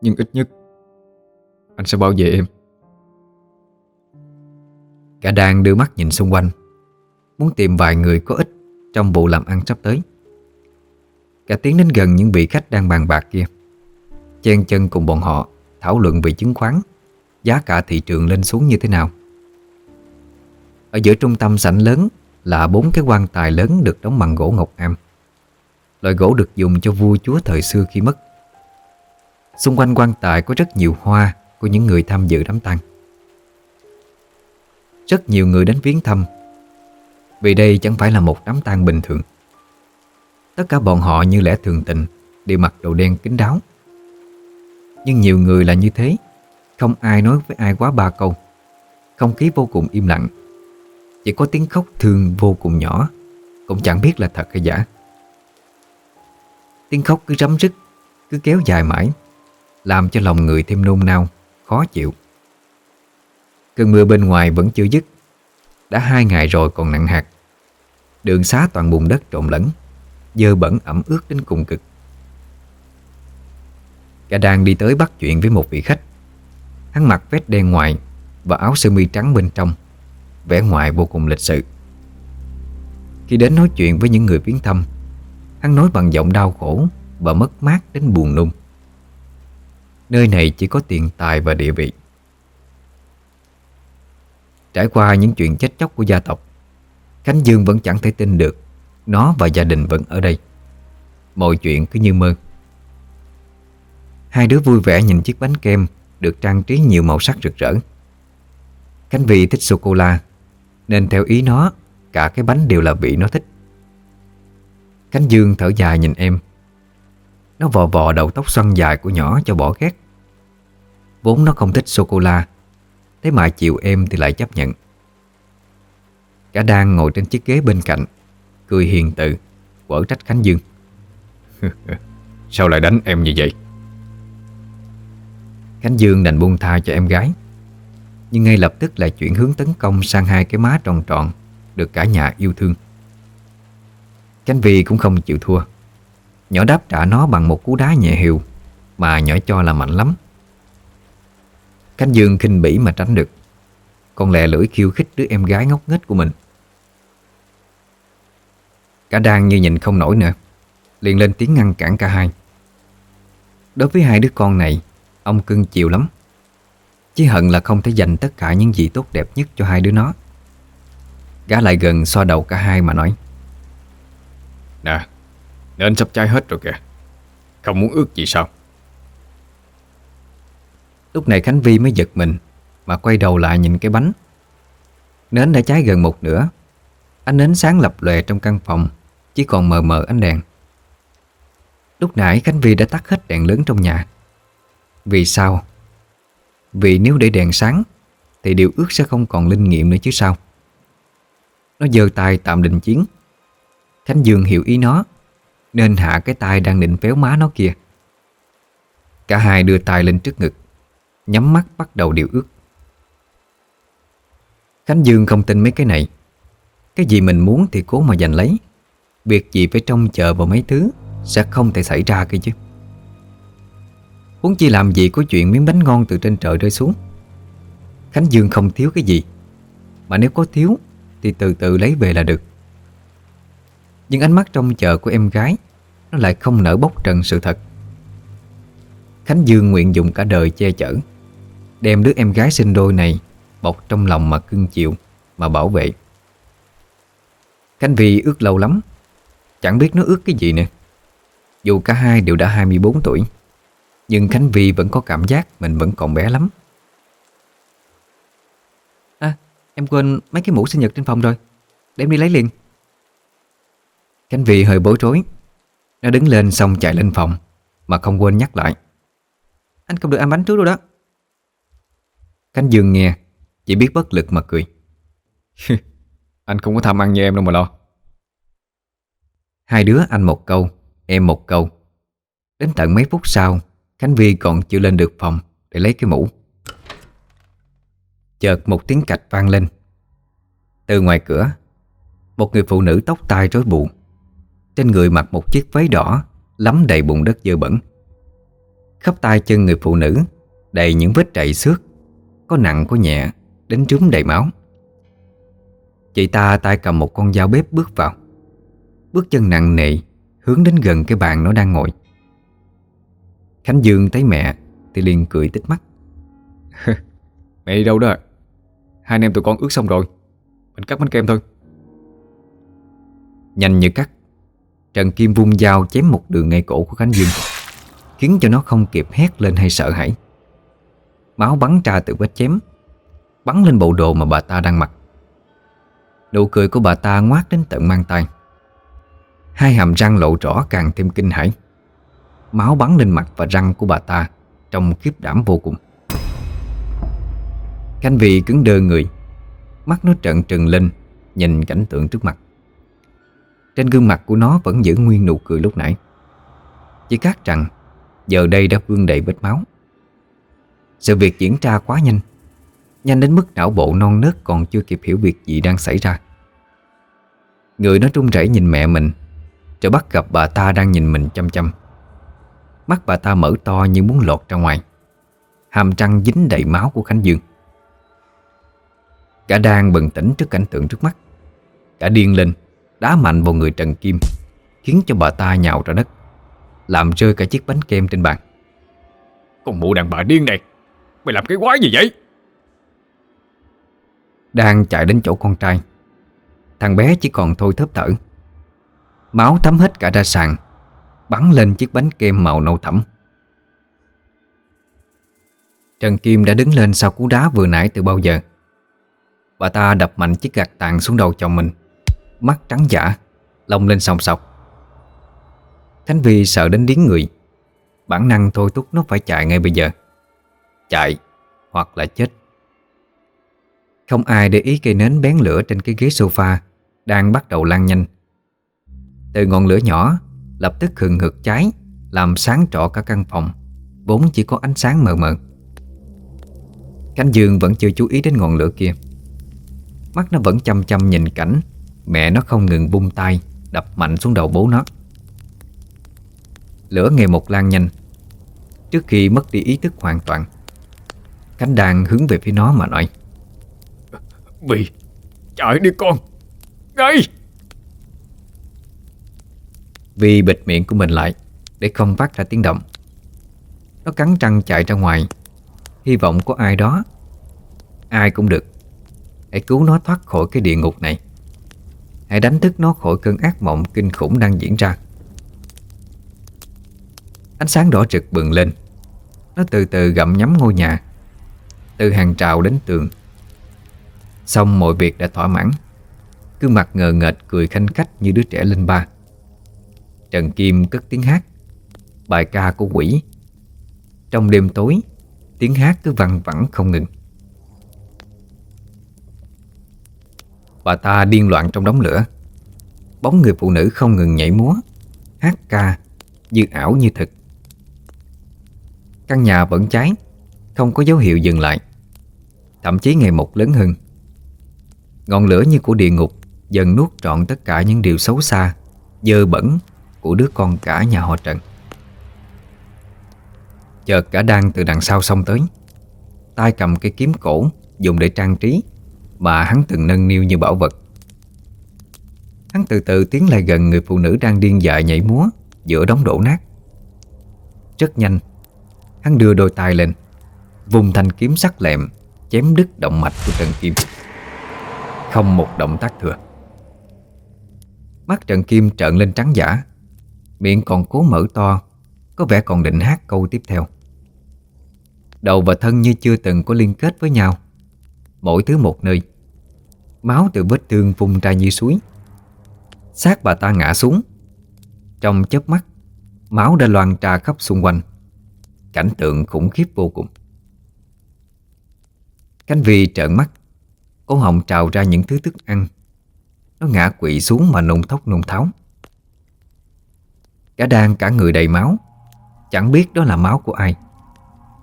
B: Nhưng ít nhất Anh sẽ bảo vệ em.
A: Cả đang đưa mắt nhìn xung quanh Muốn tìm vài người có ích Trong vụ làm ăn sắp tới. Cả tiến đến gần những vị khách đang bàn bạc kia. Chen chân cùng bọn họ Thảo luận về chứng khoán Giá cả thị trường lên xuống như thế nào ở giữa trung tâm sảnh lớn Là bốn cái quan tài lớn được đóng bằng gỗ ngọc am. Loại gỗ được dùng cho vua chúa thời xưa khi mất. Xung quanh quan tài có rất nhiều hoa Của những người tham dự đám tang. Rất nhiều người đến viếng thăm. Vì đây chẳng phải là một đám tang bình thường. Tất cả bọn họ như lẽ thường tình, Đều mặc đồ đen kín đáo. Nhưng nhiều người là như thế. Không ai nói với ai quá ba câu. Không khí vô cùng im lặng. Chỉ có tiếng khóc thương vô cùng nhỏ, Cũng chẳng biết là thật hay giả. Tiếng khóc cứ rắm rứt, Cứ kéo dài mãi, Làm cho lòng người thêm nôn nao, Khó chịu. Cơn mưa bên ngoài vẫn chưa dứt. Đã hai ngày rồi còn nặng hạt. Đường xá toàn bùn đất trộn lẫn, Dơ bẩn ẩm ướt đến cùng cực. Cả đang đi tới bắt chuyện với một vị khách. Hắn mặc vest đen ngoài Và áo sơ mi trắng bên trong. Vẻ ngoài vô cùng lịch sự. Khi đến nói chuyện với những người viếng thăm, Hắn nói bằng giọng đau khổ Và mất mát đến buồn nung Nơi này chỉ có tiền tài và địa vị. Trải qua những chuyện chết chóc của gia tộc, Khánh Dương vẫn chẳng thể tin được Nó và gia đình vẫn ở đây. Mọi chuyện cứ như mơ. Hai đứa vui vẻ nhìn chiếc bánh kem Được trang trí nhiều màu sắc rực rỡ. Khánh Vy thích sô-cô-la nên theo ý nó, Cả cái bánh đều là vị nó thích. Khánh Dương thở dài nhìn em. Nó vò vò đầu tóc xoăn dài của nhỏ cho bỏ ghét. Vốn nó không thích sô-cô-la, Thế mà chịu em thì lại chấp nhận. Cả đang ngồi trên chiếc ghế bên cạnh, Cười hiền từ, Quở trách Khánh Dương.
B: Sao lại đánh em như vậy?
A: Khánh Dương đành buông tha cho em gái. Nhưng ngay lập tức lại chuyển hướng tấn công Sang hai cái má tròn tròn Được cả nhà yêu thương. Cánh Vi cũng không chịu thua. Nhỏ đáp trả nó bằng một cú đá nhẹ hiệu Mà nhỏ cho là mạnh lắm. Cánh Dương khinh bỉ mà tránh được. Con lẹ lưỡi khiêu khích đứa em gái ngốc nghếch của mình. Cả đang như nhìn không nổi nữa, Liền lên tiếng ngăn cản cả hai. Đối với hai đứa con này, Ông cưng chiều lắm. Chỉ hận là không thể dành tất cả những gì tốt đẹp nhất cho hai đứa nó. Gã lại gần xoa đầu cả hai mà nói
B: Nè Nên sắp cháy hết rồi kìa. Không muốn ướt gì sao?
A: Lúc này Khánh Vi mới giật mình Mà quay đầu lại nhìn cái bánh. Nến đã cháy gần một nửa. Ánh nến sáng lập lòe trong căn phòng Chỉ còn mờ mờ ánh đèn. Lúc nãy Khánh Vi đã tắt hết đèn lớn trong nhà. Vì sao? Vì nếu để đèn sáng, Thì điều ước sẽ không còn linh nghiệm nữa chứ sao? Nó giơ tay tạm định chiến. Khánh Dương hiểu ý nó, Nên hạ cái tay đang định véo má nó kia Cả hai đưa tay lên trước ngực, Nhắm mắt bắt đầu điều ước. Khánh Dương không tin mấy cái này. Cái gì mình muốn thì cố mà giành lấy. Việc gì phải trông chờ vào mấy thứ Sẽ không thể xảy ra kia chứ. Huống chi làm gì có chuyện miếng bánh ngon từ trên trời rơi xuống? Khánh Dương không thiếu cái gì. Mà nếu có thiếu, Thì từ từ lấy về là được. Nhưng ánh mắt trong chờ của em gái, Nó lại không nở bốc trần sự thật. Khánh Dương nguyện dùng cả đời che chở, Đem đứa em gái sinh đôi này Bọc trong lòng mà cưng chịu Mà bảo vệ. Khánh Vi ước lâu lắm, Chẳng biết nó ước cái gì nữa. Dù cả hai đều đã 24 tuổi nhưng Khánh Vi vẫn có cảm giác Mình vẫn còn bé lắm. À em quên mấy cái mũ sinh nhật trên phòng rồi. Đem đi lấy liền. Khánh Vi hơi bối rối. Nó đứng lên xong chạy lên phòng Mà không quên nhắc lại. Anh không được ăn bánh trước đâu đó. Khánh Dương nghe Chỉ biết bất lực mà cười.
B: cười Anh không có tham ăn như em đâu mà lo.
A: Hai đứa anh một câu Em một câu. Đến tận mấy phút sau Khánh Vi còn chưa lên được phòng Để lấy cái mũ. Chợt một tiếng cạch vang lên. Từ ngoài cửa, Một người phụ nữ tóc tai rối bù. Trên người mặc một chiếc váy đỏ Lắm đầy bùn đất dơ bẩn. Khắp tay chân người phụ nữ Đầy những vết trầy xước, có nặng có nhẹ, Đến trúm đầy máu. Chị ta tay cầm một con dao bếp bước vào. Bước chân nặng nề Hướng đến gần cái bàn nó đang ngồi. Khánh Dương thấy mẹ Thì liền cười tích mắt.
B: Mẹ đi đâu đó Hai anh em tụi con ướt xong rồi. Mình cắt bánh kem thôi.
A: Nhanh như cắt Trần Kim vung dao chém một đường ngay cổ của Khánh Dương Khiến cho nó không kịp hét lên hay sợ hãi. Máu bắn ra từ vết chém Bắn lên bộ đồ mà bà ta đang mặc. Nụ cười của bà ta ngoát đến tận mang tay Hai hàm răng lộ rõ càng thêm kinh hãi Máu bắn lên mặt và răng của bà ta Trông khiếp đảm vô cùng. Khanh Vị cứng đơ người, Mắt nó trợn trừng lên, Nhìn cảnh tượng trước mặt. Trên gương mặt của nó vẫn giữ nguyên nụ cười lúc nãy. Chỉ khác rằng, Giờ đây đã vương đầy vết máu. Sự việc diễn ra quá nhanh Nhanh đến mức não bộ non nớt Còn chưa kịp hiểu việc gì đang xảy ra. Người nó trung rẩy nhìn mẹ mình, Rồi bắt gặp bà ta đang nhìn mình chăm chăm. Mắt bà ta mở to như muốn lọt ra ngoài. Hàm răng dính đầy máu của Khánh Dương. Cả đang bừng tỉnh trước cảnh tượng trước mắt. Cả điên lên Đá mạnh vào người Trần Kim Khiến cho bà ta nhào ra đất Làm rơi cả chiếc bánh kem trên bàn.
B: Con mụ đàn bà điên này Mày làm cái quái gì vậy?
A: Đang chạy đến chỗ con trai Thằng bé chỉ còn thôi thớp thở. Máu thấm hết cả ra sàn Bắn lên chiếc bánh kem màu nâu thẫm. Trần Kim đã đứng lên sau cú đá vừa nãy từ bao giờ. Bà ta đập mạnh chiếc gạt tàn xuống đầu chồng mình. Mắt trắng giả, Lông lên sòng sọc. Khánh Vi sợ đến điếng người. Bản năng thôi thúc nó phải chạy ngay bây giờ. Chạy, Hoặc là chết. Không ai để ý cây nến bén lửa trên cái ghế sofa Đang bắt đầu lan nhanh. Từ ngọn lửa nhỏ Lập tức hừng hực cháy, Làm sáng trọ cả căn phòng. Vốn chỉ có ánh sáng mờ mờ. Khánh Dương vẫn chưa chú ý đến ngọn lửa kia. Mắt nó vẫn chăm chăm nhìn cảnh, Mẹ nó không ngừng bung tay, Đập mạnh xuống đầu bố nó. Lửa ngày một lan nhanh. Trước khi mất đi ý thức hoàn toàn, Khánh đang hướng về phía nó mà nói.
B: Bị, Chạy đi con, Ngay!
A: Vì bịt miệng của mình lại, Để không phát ra tiếng động. Nó cắn răng chạy ra ngoài. Hy vọng có ai đó, Ai cũng được Hãy cứu nó thoát khỏi cái địa ngục này. Hãy đánh thức nó khỏi cơn ác mộng kinh khủng đang diễn ra. Ánh sáng đỏ rực bừng lên. Nó từ từ gặm nhắm ngôi nhà, Từ hàng trào đến tường. Xong mọi việc đã thỏa mãn. Cứ mặt ngờ nghệch cười khanh khách như đứa trẻ lên ba. Trần Kim cất tiếng hát. Bài ca của quỷ. Trong đêm tối, Tiếng hát cứ văng vẳng không ngừng. Bà ta điên loạn trong đống lửa. Bóng người phụ nữ không ngừng nhảy múa, Hát ca Như ảo như thực. Căn nhà vẫn cháy, Không có dấu hiệu dừng lại. Thậm chí ngày một lớn hơn. Ngọn lửa như của địa ngục Dần nuốt trọn tất cả những điều xấu xa, Dơ bẩn của đứa con cả nhà họ Trần. Chợt cả đang từ đằng sau xông tới. Tay cầm cái kiếm cổ, Dùng để trang trí, Mà hắn từng nâng niu như bảo vật. Hắn từ từ tiến lại gần người phụ nữ đang điên dại nhảy múa Giữa đống đổ nát. Rất nhanh, Hắn đưa đôi tay lên, Vùng thanh kiếm sắc lẹm, Chém đứt động mạch của Trần Kim. Không một động tác thừa. Mắt Trần Kim trợn lên trắng giả Miệng còn cố mở to, Có vẻ còn định hát câu tiếp theo. Đầu và thân như chưa từng có liên kết với nhau. Mỗi thứ một nơi. Máu từ vết thương phun ra như suối. Xác bà ta ngã xuống. Trong chớp mắt, Máu đã loàn trà khắp xung quanh. Cảnh tượng khủng khiếp vô cùng. Cánh vi trợn mắt. Cổ họng trào ra những thứ thức ăn. Nó ngã quỵ xuống mà nôn thốc nôn tháo. Cả đang cả người đầy máu. Chẳng biết đó là máu của ai.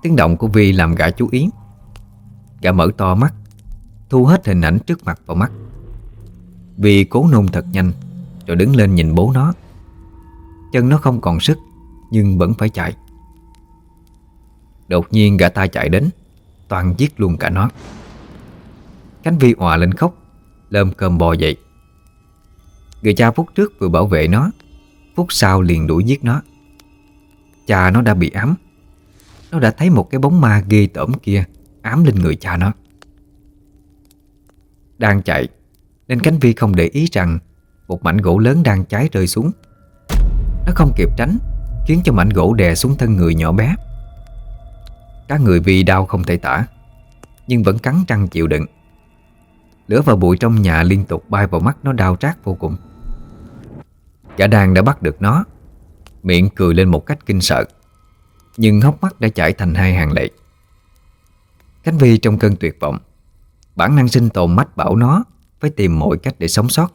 A: Tiếng động của Vi làm gã chú ý. Gã mở to mắt, Thu hết hình ảnh trước mặt vào mắt. Vi cố nôn thật nhanh, Rồi đứng lên nhìn bố nó. Chân nó không còn sức, Nhưng vẫn phải chạy. Đột nhiên gã ta chạy đến, Toàn giết luôn cả nó. Cánh Vi òa lên khóc, Lơm cơm bò dậy. Người cha phút trước vừa bảo vệ nó Phút sau liền đuổi giết nó. Cha nó đã bị ám. Nó đã thấy một cái bóng ma ghê tởm kia, Ám lên người cha nó. Đang chạy, Nên cánh Vi không để ý rằng Một mảnh gỗ lớn đang cháy rơi xuống. Nó không kịp tránh, Khiến cho mảnh gỗ đè xuống thân người nhỏ bé. Các người vì đau không thể tả, Nhưng vẫn cắn răng chịu đựng. Lửa và bụi trong nhà liên tục bay vào mắt nó đau rát vô cùng. Gã đàn đã bắt được nó. Miệng cười lên một cách kinh sợ, Nhưng hốc mắt đã chảy thành hai hàng lệ. Khánh Vi trong cơn tuyệt vọng, Bản năng sinh tồn mách bảo nó Phải tìm mọi cách để sống sót.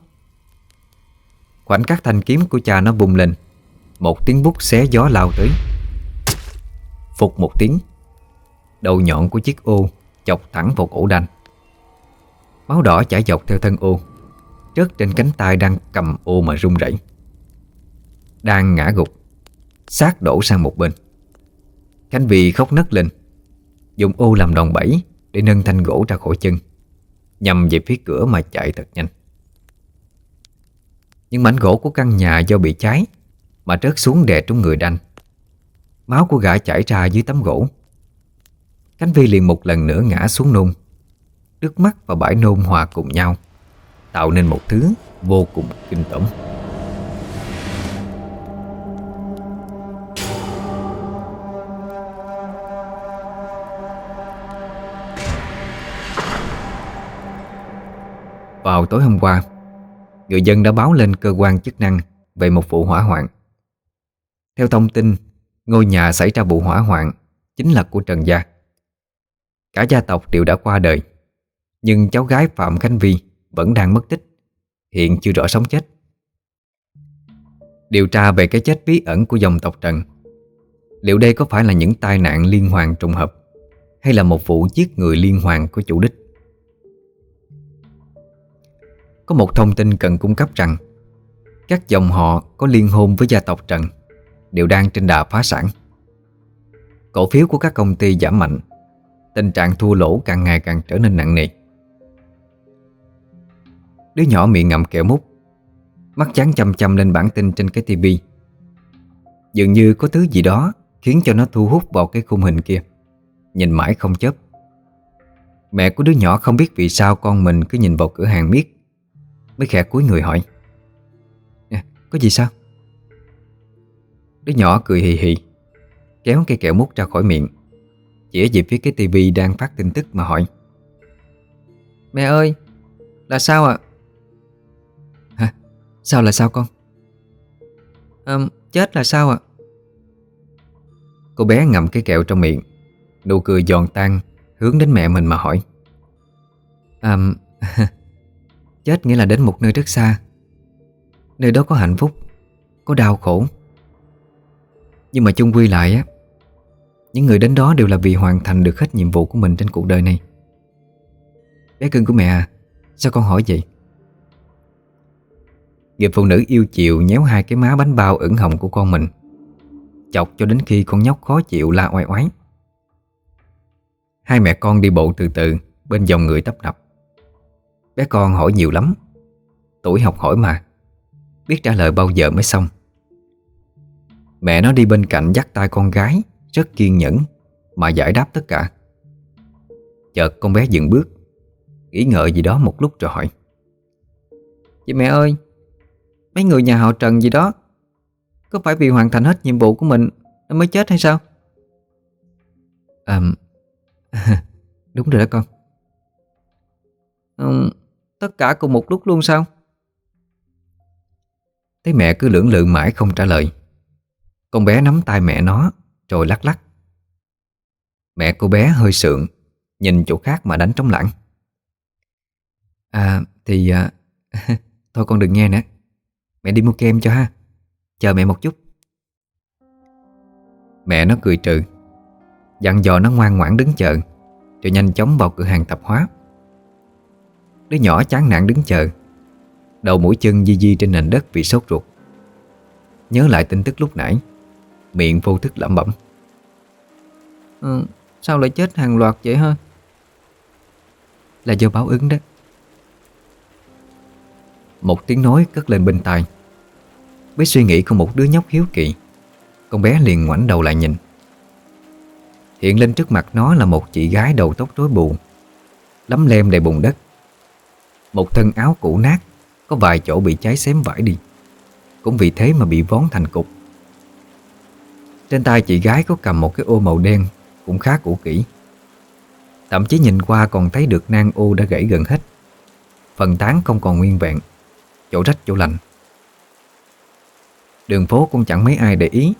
A: Khoảnh khắc thanh kiếm của cha nó bung lên, Một tiếng bút xé gió lao tới. Phục một tiếng, Đầu nhọn của chiếc ô Chọc thẳng vào cổ đanh Máu đỏ chảy dọc theo thân ô, Rớt trên cánh tay đang cầm ô mà run rẩy. Đang ngã gục, xác đổ sang một bên. Khánh Vy khóc nấc lên, Dùng ô làm đòn bẩy Để nâng thanh gỗ ra khỏi chân, Nhằm về phía cửa mà chạy thật nhanh. Những mảnh gỗ của căn nhà do bị cháy Mà rớt xuống đè trúng người đanh. Máu của gã chảy ra dưới tấm gỗ. Khánh Vy liền một lần nữa ngã xuống nôn, Nước mắt và bãi nôn hòa cùng nhau, Tạo nên một thứ vô cùng kinh tởm. Vào tối hôm qua. Người dân đã báo lên cơ quan chức năng Về một vụ hỏa hoạn. Theo thông tin, Ngôi nhà xảy ra vụ hỏa hoạn Chính là của Trần Gia. Cả gia tộc đều đã qua đời, Nhưng cháu gái Phạm Khánh Vi Vẫn đang mất tích, Hiện chưa rõ sống chết. Điều tra về cái chết bí ẩn của dòng tộc Trần, Liệu đây có phải là những tai nạn liên hoàn trùng hợp Hay là một vụ giết người liên hoàn của chủ đích? Có một thông tin cần cung cấp rằng, Các dòng họ có liên hôn với gia tộc Trần Đều đang trên đà phá sản. Cổ phiếu của các công ty giảm mạnh, Tình trạng thua lỗ càng ngày càng trở nên nặng nề. Đứa nhỏ miệng ngậm kẹo mút, Mắt chán chăm chăm lên bản tin trên cái tivi. Dường như có thứ gì đó Khiến cho nó thu hút vào cái khung hình kia, Nhìn mãi không chớp. Mẹ của đứa nhỏ không biết vì sao con mình cứ nhìn vào cửa hàng miết. Mới khẽ cúi người hỏi có gì sao? Đứa nhỏ cười hì hì Kéo cây kẹo mút ra khỏi miệng Chỉ về phía cái tivi đang phát tin tức mà hỏi Mẹ ơi Là sao ạ? Hả? Sao là sao con? À, chết là sao ạ? Cô bé ngậm cái kẹo trong miệng Nụ cười giòn tan Hướng đến mẹ mình mà hỏi À Chết nghĩa là đến một nơi rất xa. Nơi đó có hạnh phúc, Có đau khổ. Nhưng mà chung quy lại á, Những người đến đó đều là vì hoàn thành được hết nhiệm vụ của mình trên cuộc đời này. Bé cưng của mẹ à Sao con hỏi vậy? Người phụ nữ yêu chiều nhéo hai cái má bánh bao ửng hồng của con mình, Chọc cho đến khi con nhóc khó chịu la oai oái. Hai mẹ con đi bộ từ từ Bên dòng người tấp nập. Bé con hỏi nhiều lắm. Tuổi học hỏi mà. Biết trả lời bao giờ mới xong. Mẹ nó đi bên cạnh dắt tay con gái Rất kiên nhẫn Mà giải đáp tất cả. Chợt con bé dừng bước Nghĩ ngợi gì đó một lúc rồi hỏi. Chị mẹ ơi Mấy người nhà họ Trần gì đó Có phải vì hoàn thành hết nhiệm vụ của mình mới chết hay sao? À Đúng rồi đó con. Ừ, Tất cả cùng một lúc luôn sao? Thấy mẹ cứ lưỡng lự mãi không trả lời. Con bé nắm tay mẹ nó Rồi lắc lắc. Mẹ cô bé hơi sượng Nhìn chỗ khác mà đánh trống lặng À thì à, Thôi con đừng nghe nữa. Mẹ đi mua kem cho ha. Chờ mẹ một chút. Mẹ nó cười trừ. Dặn dò nó ngoan ngoãn đứng chờ Rồi nhanh chóng vào cửa hàng tạp hóa. Đứa nhỏ chán nản đứng chờ. Đầu mũi chân di di trên nền đất vì sốt ruột. Nhớ lại tin tức lúc nãy Miệng vô thức lẩm bẩm. Ừ, Sao lại chết hàng loạt vậy ha Là do báo ứng đó. Một tiếng nói cất lên bên tai. Với suy nghĩ của một đứa nhóc hiếu kỳ Con bé liền ngoảnh đầu lại nhìn. Hiện lên trước mặt nó là một chị gái đầu tóc rối bù Lắm lem đầy bùn đất một thân áo cũ nát, Có vài chỗ bị cháy xém vải đi. Cũng vì thế mà bị vón thành cục. Trên tay chị gái có cầm một cái ô màu đen, Cũng khá cũ kỹ. Thậm chí nhìn qua còn thấy được nang ô đã gãy gần hết. Phần tán không còn nguyên vẹn, Chỗ rách chỗ lạnh. Đường phố cũng chẳng mấy ai để ý.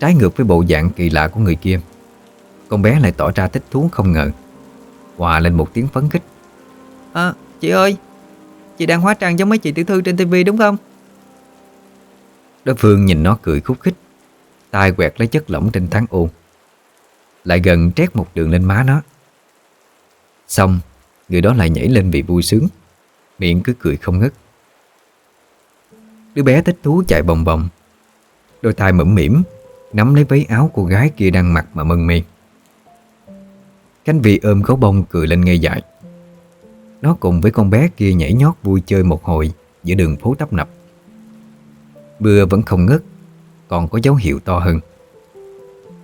A: Trái ngược với bộ dạng kỳ lạ của người kia, Con bé lại tỏ ra thích thú không ngờ. Hòa lên một tiếng phấn khích. À chị ơi, Chị đang hóa trang giống mấy chị tiểu thư trên tivi đúng không? Đối phương nhìn nó cười khúc khích tay quẹt lấy chất lỏng trên tán ô Lại gần trét một đường lên má nó. Xong, Người đó lại nhảy lên vì vui sướng. Miệng cứ cười không ngất Đứa bé thích thú chạy bồng bồng. Đôi tay mẫm mỉm, Nắm lấy váy áo cô gái kia đang mặc mà mân mê. Cánh vị ôm gấu bông cười lên ngây dại. Nó cùng với con bé kia nhảy nhót vui chơi một hồi Giữa đường phố tấp nập. Mưa vẫn không ngớt, Còn có dấu hiệu to hơn.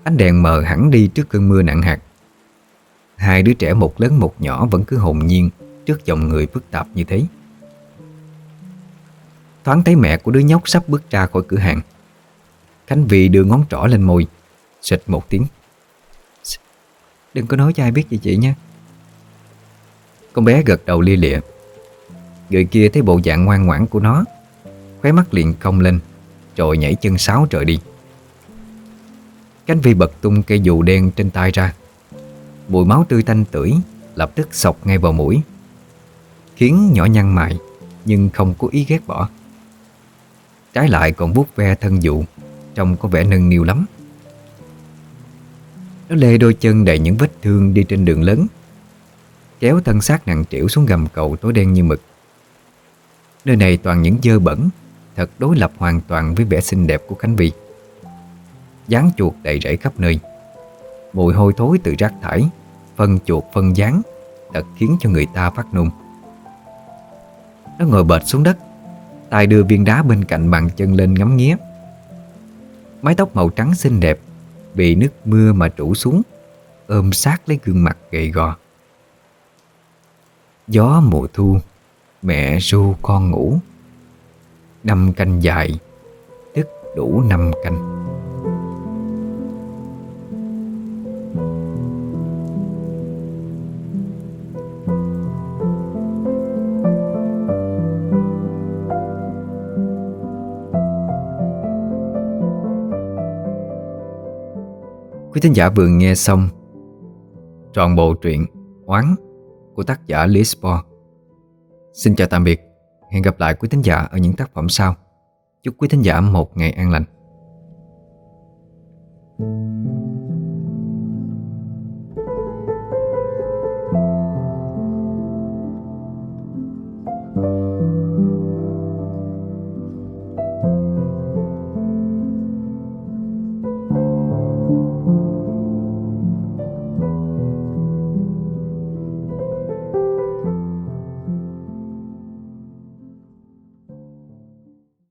A: Ánh đèn mờ hẳn đi trước cơn mưa nặng hạt. Hai đứa trẻ một lớn một nhỏ vẫn cứ hồn nhiên Trước dòng người phức tạp như thế. Thoáng thấy mẹ của đứa nhóc sắp bước ra khỏi cửa hàng. Khánh Vy đưa ngón trỏ lên môi, Xịt một tiếng. Đừng có nói cho ai biết gì chị nha. Con bé gật đầu lia lịa. Người kia thấy bộ dạng ngoan ngoãn của nó, Khóe mắt liền cong lên Rồi nhảy chân sáo trời đi. Cánh Vi bật tung cây dù đen trên tay ra. Mùi máu tươi tanh tưởi Lập tức sọc ngay vào mũi, Khiến nhỏ nhăn mày Nhưng không có ý ghét bỏ. Trái lại còn vuốt ve thân dụ, Trông có vẻ nâng niu lắm. Nó lê đôi chân đầy những vết thương đi trên đường lớn. Kéo thân xác nặng trĩu xuống gầm cầu tối đen như mực. Nơi này toàn những dơ bẩn, Thật đối lập hoàn toàn với vẻ xinh đẹp của Khánh Vi. Dán chuột đầy rẫy khắp nơi. Mùi hôi thối từ rác thải, Phân chuột phân dán Thật khiến cho người ta phát nôn. Nó ngồi bệt xuống đất, tay đưa viên đá bên cạnh bàn chân lên ngắm nghía. Mái tóc màu trắng xinh đẹp Bị nước mưa mà trũ xuống, Ôm sát lấy gương mặt gầy gò. Gió mùa thu, Mẹ ru con ngủ. Năm canh dài, Tức đủ năm canh. Quý thính giả vừa nghe xong Trọn bộ truyện Oán của tác giả Lisbo Xin chào tạm biệt. Hẹn gặp lại quý thính giả ở những tác phẩm sau. Chúc quý thính giả một ngày an lành.